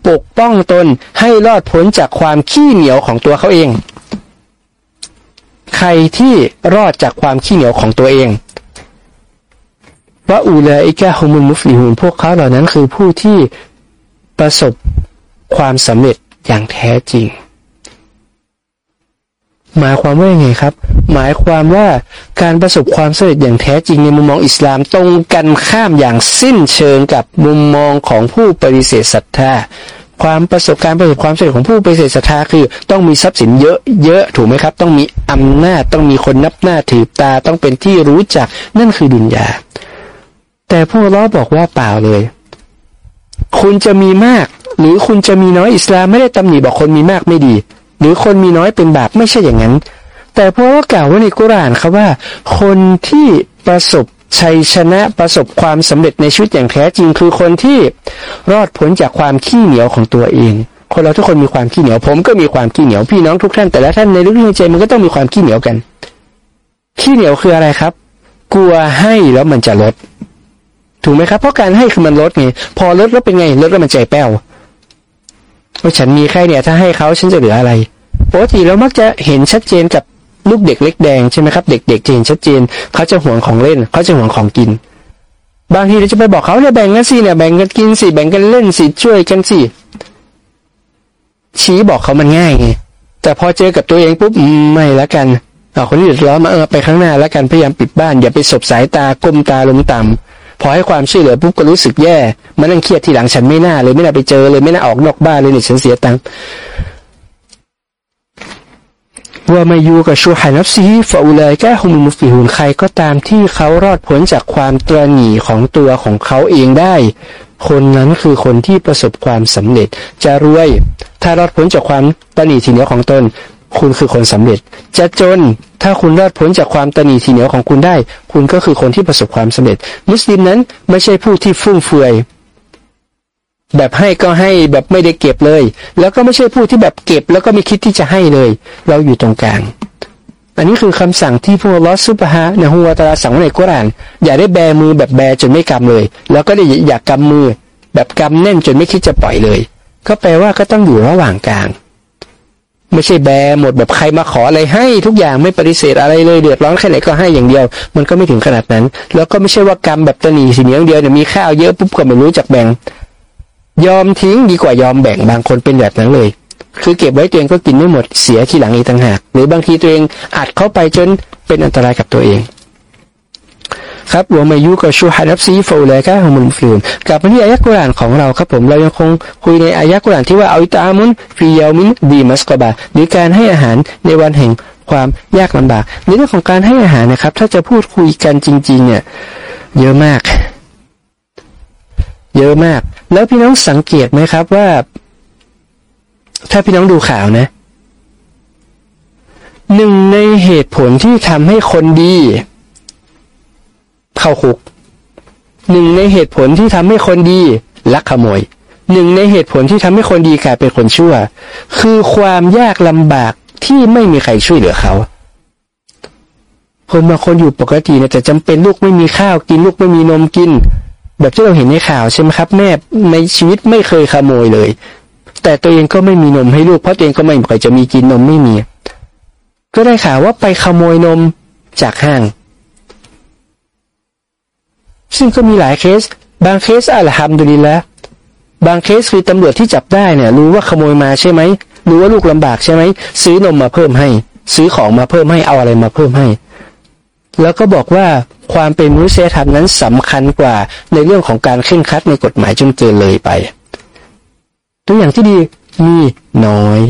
S1: ปกป้องตนให้รอดพ้นจากความขี้เหนียวของตัวเขาเอง ใครที่รอดจากความขี้เหนียวของตัวเองว่าอูเลอิกะฮุมุลมุฟลิฮูนพวกเขาเหล่านั้นคือผู้ที่ประสบความสำเร็จอย่างแท้จริง หมายความว่าอยังไงครับ หมายความว่าการประสบความสำเร็จอย่างแท้จริงในมุมมองอิสลามตรงกันข้ามอย่างสิ้นเชิงกับมุมมองของผู้ปฏิเสธศรัทธาความประสบการประสบความสำเร็จของผู้ปฏิเสธศรัทธาคือ ต้องมีทรัพย์สินเยอะเยอะถูกไหมครับ ต้องมีอำนาจต้องมีคนนับหน้าถือตาต้องเป็นที่รู้จักนั่นคือดุนยา แต่ผู้ล้อบอกว่าเปล่าเลย คุณจะมีมาก หรือคุณจะมีน้อยอิสลามไม่ได้ตำหนิบอกคนมีมากไม่ดี หรือคนมีน้อยเป็นบาปไม่ใช่อย่างนั้น แต่เพราะว่ากล่าวไว้ในกุรานครับว่า คนที่ประสบชัยชนะประสบความสำเร็จในชีวิตอย่างแท้จริง คือคนที่รอดพ้นจากความขี้เหนียวของตัวเอง คนเราทุกคนมีความขี้เหนียว ผมก็มีความขี้เหนียวพี่น้องทุกท่านแต่ละท่านในลึกในใจมันก็ต้องมีความขี้เหนียวกัน ขี้เหนียวคืออะไรครับ กลัวให้แล้วมันจะลด ถูกไหมครับ เพราะการให้คือมันลดไงพอลดแล้วเป็นไงลดแล้วมันใจแป้ว ว่าฉันมีแค่เนี่ยถ้าให้เขาฉันจะเหลืออะไรปกติเรามักจะเห็นชัดเจนกับลูกเด็กเล็กแดงใช่ไหมครับ เด็กๆจะเห็นชัดเจนเขาจะห่วงของเล่นเขาจะห่วงของกิน บางทีเราจะไปบอกเขาเนี่ยแบ่งกันสิเนี่ยแบ่งกันกินสิแบ่งกันเล่นสิช่วยกันสิชี้บอกเขามันง่ายไงแต่พอเจอกับตัวเองปุ๊บไม่ละกันเอาคนที่เดือดร้อนมาเออไปข้างหน้าแล้วกันพยายามปิดบ้านอย่าไปสบสายตาก้มตาลงต่ำ พอให้ความช่วยเหลือปุ๊บก็รู้สึกแย่มันนั่งเครียดทีหลังฉันไม่น่าเลยไม่น่าไปเจอเลยไม่น่าออกนอกบ้านเลยเนี่ยฉันเสียตังค์ว่ามาอยู่กับชูหานับซีฟาอุลัยแก้ฮุมมุฟิฮุนใครก็ตามที่เขารอดพ้นจากความตรหนีของตัวของเขาเองได้ คนนั้นคือคนที่ประสบความสำเร็จจะรวย ถ้ารอดพ้นจากความตรหนีทีเหนียวของตน คุณคือคนสำเร็จ จะจนถ้าคุณรอดพ้นจากความตนีทีเหนียวของคุณได้ คุณก็คือคนที่ประสบความสำเร็จ มุสลิมนั้นไม่ใช่ผู้ที่ฟุ่มเฟือย แบบให้ก็ให้แบบไม่ได้เก็บเลย แล้วก็ไม่ใช่ผู้ที่แบบเก็บ แล้วก็ไม่คิดที่จะให้เลย เราอยู่ตรงกลาง อันนี้คือคำสั่งที่พวกลอสุบฮะนะฮัวตาลาสั่งในกุราน อย่าได้แบมือแบบแบจนไม่กำเลย แล้วก็ได้อยากกำมือ แบบกำแน่นจนไม่คิดจะปล่อยเลย ก็แปลว่าก็ต้องอยู่ระหว่างกลาง ไม่ใช่แบหมดแบบใครมาขออะไรให้ทุกอย่างไม่ปฏิเสธอะไรเลยเดือดร้อนแค่ไหนก็ให้อย่างเดียว มันก็ไม่ถึงขนาดนั้น แล้วก็ไม่ใช่ว่ากรรมแบบตนีสิเนียงเดียวเนี่ยมีข้าวเยอะปุ๊บก็ไม่รู้จักแบ่ง ยอมทิ้งดีกว่ายอมแบ่งบางคนเป็นแบบนั้นเลย คือเก็บไว้ตัวเองก็กินไม่หมดเสียทีหลังอีกต่างหาก หรือบางทีตัวเองอัดเข้าไปจนเป็นอันตรายกับตัวเอง ครับวมายุกับชูฮันับซีฟูเลยก็ของมุลฟิลกลับมาที่อายะกุรานของเราครับผมเรายังคงคุยในอายะกุรานที่ว่าเอาอิตามุนฟิยามินดีมัสกบาหรือการให้อาหารในวันแห่งความยากลำบากในเรื่องของการให้อาหารนะครับ ถ้าจะพูดคุยกันจริง ๆ เนี่ย เยอะมาก เยอะมาก แล้วพี่น้องสังเกตไหมครับว่า ถ้าพี่น้องดูข่าวนะหนึ่งในเหตุผลที่ทำให้คนดี เข้าคุกหนึ่งในเหตุผลที่ทำให้คนดีลักขโมยหนึ่งในเหตุผลที่ทำให้คนดีกลายเป็นคนชั่ว คือความยากลำบากที่ไม่มีใครช่วยเหลือเขาคนบางคนอยู่ปกติเนี่ยแต่จำเป็นลูกไม่มีข้าวกินลูกไม่มีนมกิน แบบที่เราเห็นในข่าวใช่ไหมครับ แม่ในชีวิตไม่เคยขโมยเลย แต่ตัวเองก็ไม่มีนมให้ลูกเพราะตัวเองก็ไม่เคยจะมีกินนมไม่มี ก็ได้ข่าวว่าไปขโมยนมจากห้าง ซึ่งก็มีหลายเคส บางเคสอัลฮัมดุลิลละบางเคสคือตำรวจที่จับได้เนี่ยรู้ว่าขโมยมาใช่ไหมรู้ว่าลูกลำบากใช่ไหมซื้อนมมาเพิ่มให้ ซื้อของมาเพิ่มให้เอาอะไรมาเพิ่มให้ แล้วก็บอกว่าความเป็นมนุษยธรรมนั้นสำคัญกว่าในเรื่องของการเคร่งครัดในกฎหมายจนเกินเลยไป ตัวอย่างที่ดีมีน้อย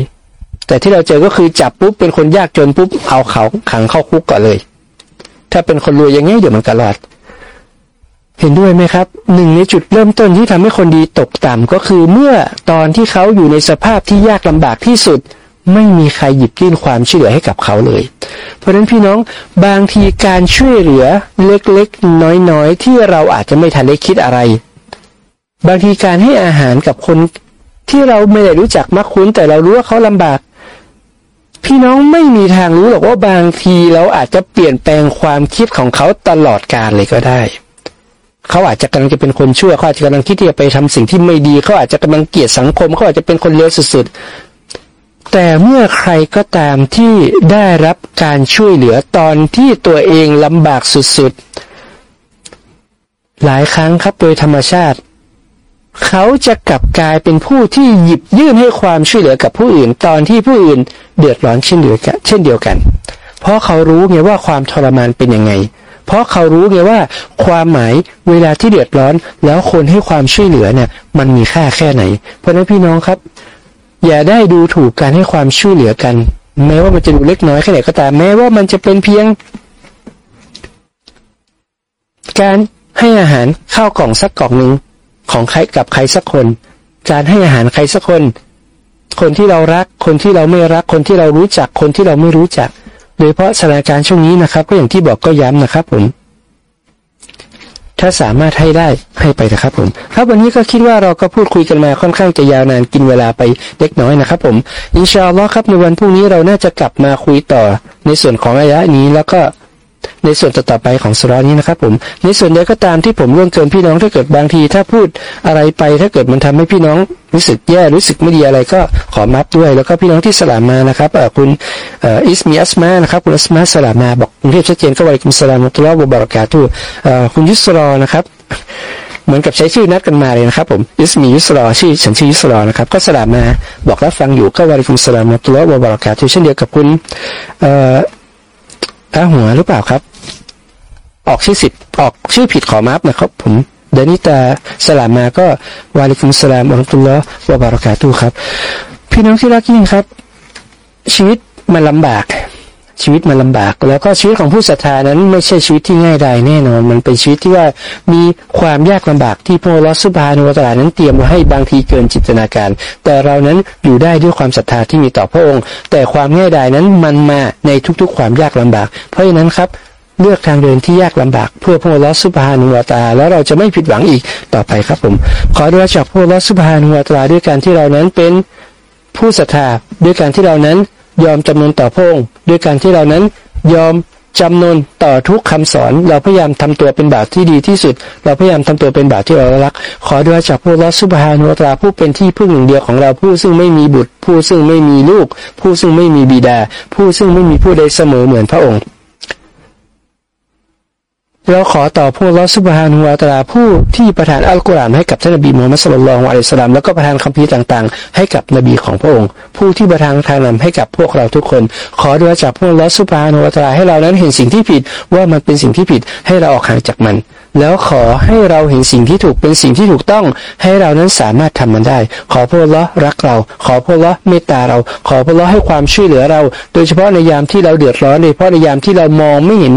S1: แต่ที่เราเจอก็คือจับปุ๊บเป็นคนยากจนปุ๊บเอาเขาขังเข้าคุกก่อนเลย ถ้าเป็นคนรวยอย่างงี้เดี๋ยวมันกระลอด เห็นด้วยไหมครับหนึ่งในจุดเริ่มต้นที่ทำให้คนดีตกต่ำก็คือเมื่อตอนที่เขาอยู่ในสภาพที่ยากลำบากที่สุด ไม่มีใครหยิบยื่นความช่วยเหลือให้กับเขาเลย เพราะฉะนั้นพี่น้องบางทีการช่วยเหลือเล็กๆ น้อยๆ ที่เราอาจจะไม่ทันได้คิดอะไร บางทีการให้อาหารกับคนที่เราไม่ได้รู้จักมักคุ้น แต่เรารู้ว่าเขาลำบาก พี่น้องไม่มีทางรู้หรอกว่าบางทีเราอาจจะเปลี่ยนแปลงความคิดของเขาตลอดกาลเลยก็ได้ เขาอาจจะกำลังจะเป็นคนชั่วเขาอาจจะกำลังคิดที่จะไปทำสิ่งที่ไม่ดีเขาอาจจะกำลังเกลียดสังคมเขาอาจจะเป็นคนเลวสุดๆ แต่เมื่อใครก็ตามที่ได้รับการช่วยเหลือตอนที่ตัวเองลำบากสุดๆ หลายครั้งครับโดยธรรมชาติ เขาจะกลับกลายเป็นผู้ที่หยิบยื่นให้ความช่วยเหลือกับผู้อื่น ตอนที่ผู้อื่นเดือดร้อนเช่นเดียวกันเช่นเดียวกันเพราะเขารู้ไงว่าความทรมานเป็นยังไง เพราะเขารู้ไงว่า ความหมายเวลาที่เดือดร้อน แล้วคนให้ความช่วยเหลือเนี่ย มันมีค่าแค่ไหน เพราะนั้นพี่น้องครับ อย่าได้ดูถูกการให้ความช่วยเหลือกัน แม้ว่ามันจะดูเล็กน้อยแค่ไหนก็ตามแม้ว่ามันจะเป็นเพียง การให้อาหารข้าวกล่องสักกล่องหนึ่งของใครกับใครสักคน การให้อาหารใครสักคน คนที่เรารัก คนที่เราไม่รัก คนที่เรารู้จัก คนที่เราไม่รู้จัก โดยเพราะสถานการณ์ช่วงนี้นะครับ ก็อย่างที่บอกก็ย้ำนะครับผม ถ้าสามารถให้ได้ให้ไปนะครับผม ครับวันนี้ก็คิดว่าเราก็พูดคุยกันมาค่อนข้างจะยาวนานกินเวลาไปเล็กน้อยนะครับ ผมอินชาอัลลอฮ์ครับในวันพรุ่งนี้เราน่าจะกลับมาคุยต่อในส่วนของอายะนี้แล้วก็ ในส่วนต่อไปของสุรานี้นะครับผม ในส่วนใดก็ตามที่ผมร่วงเกินพี่น้องถ้าเกิดบางที ถ้าพูดอะไรไปถ้าเกิดมันทำให้พี่น้องรู้สึกแย่รู้สึกไม่ดีอะไรก็ขอมับด้วย แล้วก็พี่น้องที่สลามมานะครับคุณอิสมีอัสมานะครับคุณอัสมาสลามมาบอกกรุงเทพชัดเจนก็วาริกุมสลามตุลาบุบารากาตุคุณยุสรอนะครับเหมือนกับใช้ชื่อนัดกันมาเลยนะครับผมอิสมียุสรอชื่อฉันชื่อยุสรอนะครับก็สลามมาบอกรับฟังอยู่ก็วาริกุมสลามตุลาบุบารากาตุเช่นเดียวกับคุณ อาหัวหรือเปล่าครับ ออกชื่อสิทธิ์ออกชื่อผิดขอมาฟนะครับ ผมเดนิตาสลามมาก็วาลิคุมสลามอัลตุลลอฮ์วะบารากาตุครับ พี่น้องที่รักยิ่งครับ ชีวิตมันลำบาก ชีวิตมันลาบาก แล้วก็ชีวิตของผู้ศรัทธานั้นไม่ใช่ชีวิตที่ง่ายดายแน่นอน มันเป็นชีวิตที่ว่ามีความยากลำบากที่พระลอสุบานุวตานั้นเตรียมไว้ให้บางทีเกินจินตนาการ แต่เรานั้นอยู่ได้ด้วยความศรัทธาที่มีต่อพระองค์ แต่ความง่ายดายนั้นมันมาในทุกๆ ความยากลำบาก เพราะฉะนั้นครับเลือกทางเดินที่ยากลำบากเพื่อพระลอสุบานุวตา แล้วเราจะไม่ผิดหวังอีกต่อไปครับผม ขอด้วยจากพระลอสุบานุวตาด้วยการที่เรานั้นเป็นผู้ศรัทธาด้วยการที่เรานั้นยอมจำนนต่อพระองค์ ด้วยการที่เรานั้นยอมจำนนต่อทุกคำสอน เราพยายามทำตัวเป็นบาปที่ดีที่สุด เราพยายามทำตัวเป็นบาปที่เรารัก ขอด้วยจากพระลอสุภานุตราผู้เป็นที่พึ่งหนึ่งเดียวของเราผู้ซึ่งไม่มีบุตร ผู้ซึ่งไม่มีลูก ผู้ซึ่งไม่มีบิดา ผู้ซึ่งไม่มีผู้ใดเสมอเหมือนพระองค์ เราขอต่อพวกลอสุบฮานุวาตลาผู้ที่ประทานอัลกุรอานให้กับท่านนบีมูฮัมมัดสุลลัลอะลัยสลามแล้วก็ประทานคัมภีร์ต่างๆ ให้กับนบีของพระองค์ ผู้ที่ประทานทางนำให้กับพวกเราทุกคน ขอด้วยจากพวกลอสุบฮานุวาตลาให้เรานั้นเห็นสิ่งที่ผิดว่ามันเป็นสิ่งที่ผิดให้เราออกห่างจากมัน แล้วขอให้เราเห็นสิ่งที่ถูกเป็นสิ่งที่ถูกต้อง ให้เรานั้นสามารถทำมันได้ ขอพระละรักเรา ขอพระละเมตตาเรา ขอพระละให้ความช่วยเหลือเรา โดยเฉพาะในยามที่เราเดือดร้อนในเพราะในยามที่เรามองไม่เห็น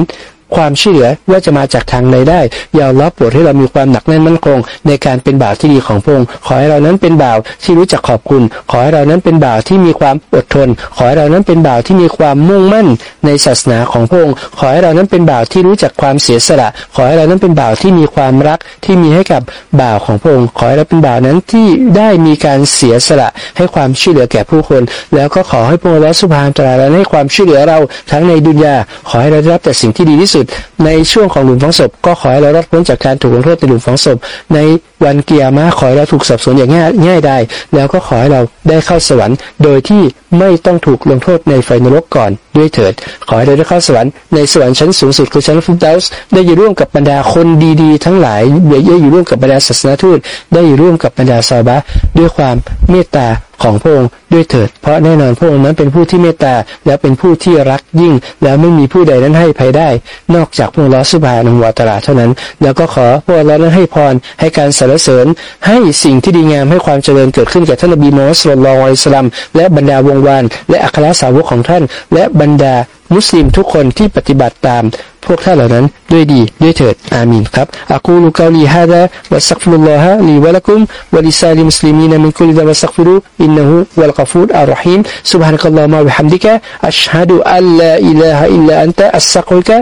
S1: ความช่วยเหลือว่าจะมาจากทางใดได้อย่ารับปวดให้เรามีความหนักแน่นมั่นคง ในการเป็นบ่าวที่ดีของพระองค์ขอให้เรานั้นเป็นบ่าวที่รู้จักขอบคุณ ขอให้เรานั้นเป็นบ่าวที่มีความอดทน ขอให้เรานั้นเป็นบ่าวที่มีความมุ่งมั่นในศาสนาของพระองค์ขอให้เรานั้นเป็นบ่าวที่รู้จักความเสียสละ ขอให้เรานั้นเป็นบ่าวที่มีความรักที่มีให้กับบ่าวของพระองค์ขอให้เราเป็นบ่าวนั้นที่ได้มีการเสียสละให้ความช่วยเหลือแก่ผู้คน แล้วก็ขอให้พระองค์สุภาพตราและให้ความช่วยเหลือเราทั้งในดุนยาขอให้เราได้รับแต่สิ่งที่ดีที่สุดในช่วงของหลุมฝังศพ ก็ขอให้เรารอดพ้นจากการถูกลงโทษในหลุมฝังศพ ในวันเกียร์มาขอให้เราถูกสับสนอย่างง่ายง่ายได้ แล้วก็ขอให้เราได้เข้าสวรรค์ โดยที่ไม่ต้องถูกลงโทษในไฟนรกก่อน ด้วยเถิด ขอให้เราได้เข้าสวรรค์ในสวรรค์ชั้นสูงสุดคือชั้นฟุตดส์ได้อยู่ร่วมกับบรรดาคนดีๆ ทั้งหลายได้อยู่ร่วมกับบรรดาศาสนาทูตได้อยู่ร่วมกับบรรดาซาบะด้วยความเมตตาของพระองค์ด้วยเถิด เพราะแน่นอนพระองค์นั้นเป็นผู้ที่เมตตาและเป็นผู้ที่รักยิ่ง แล้วไม่มีผู้ใดนั้นให้ภัยได้ นอกจากพระองค์ลอสุบานุวาตลาเท่านั้น แล้วก็ขอพระองค์นั้นให้พรให้การสรรเสริญ ให้สิ่งที่ดีงามให้ความเจริญเกิดขึ้นแก่ท่านนบีมูฮัมมัดสุลลัลอิสลามและบรรดาวงวานและอัครสาวกของท่าน และบรรดามุสลิมทุกคนที่ปฏิบัติตาม พวกท่านเหล่านั้นด้วยดีด้วยเถิดอามีนครับอากูลูกาลีฮาดะวะสักฟุลลอฮะลีวะลักุมวะลิซาลิมุสลิมีนมินคุลิดะวัสักฟุรุอินนะฮูวัลกฟูดอัลรอฮีมซุบฮานะกัลลอฮุมะบิฮัมดิกะอัชฮะดุอัลลาอิลาฮะอิลลาอันตะอัสซักุกะ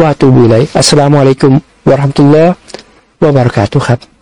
S1: วะตูบุไลอัสสลามุอะลัยกุมวะราะห์มะตุลลอฮ์วะบะเราะกาตุฮ์ครับ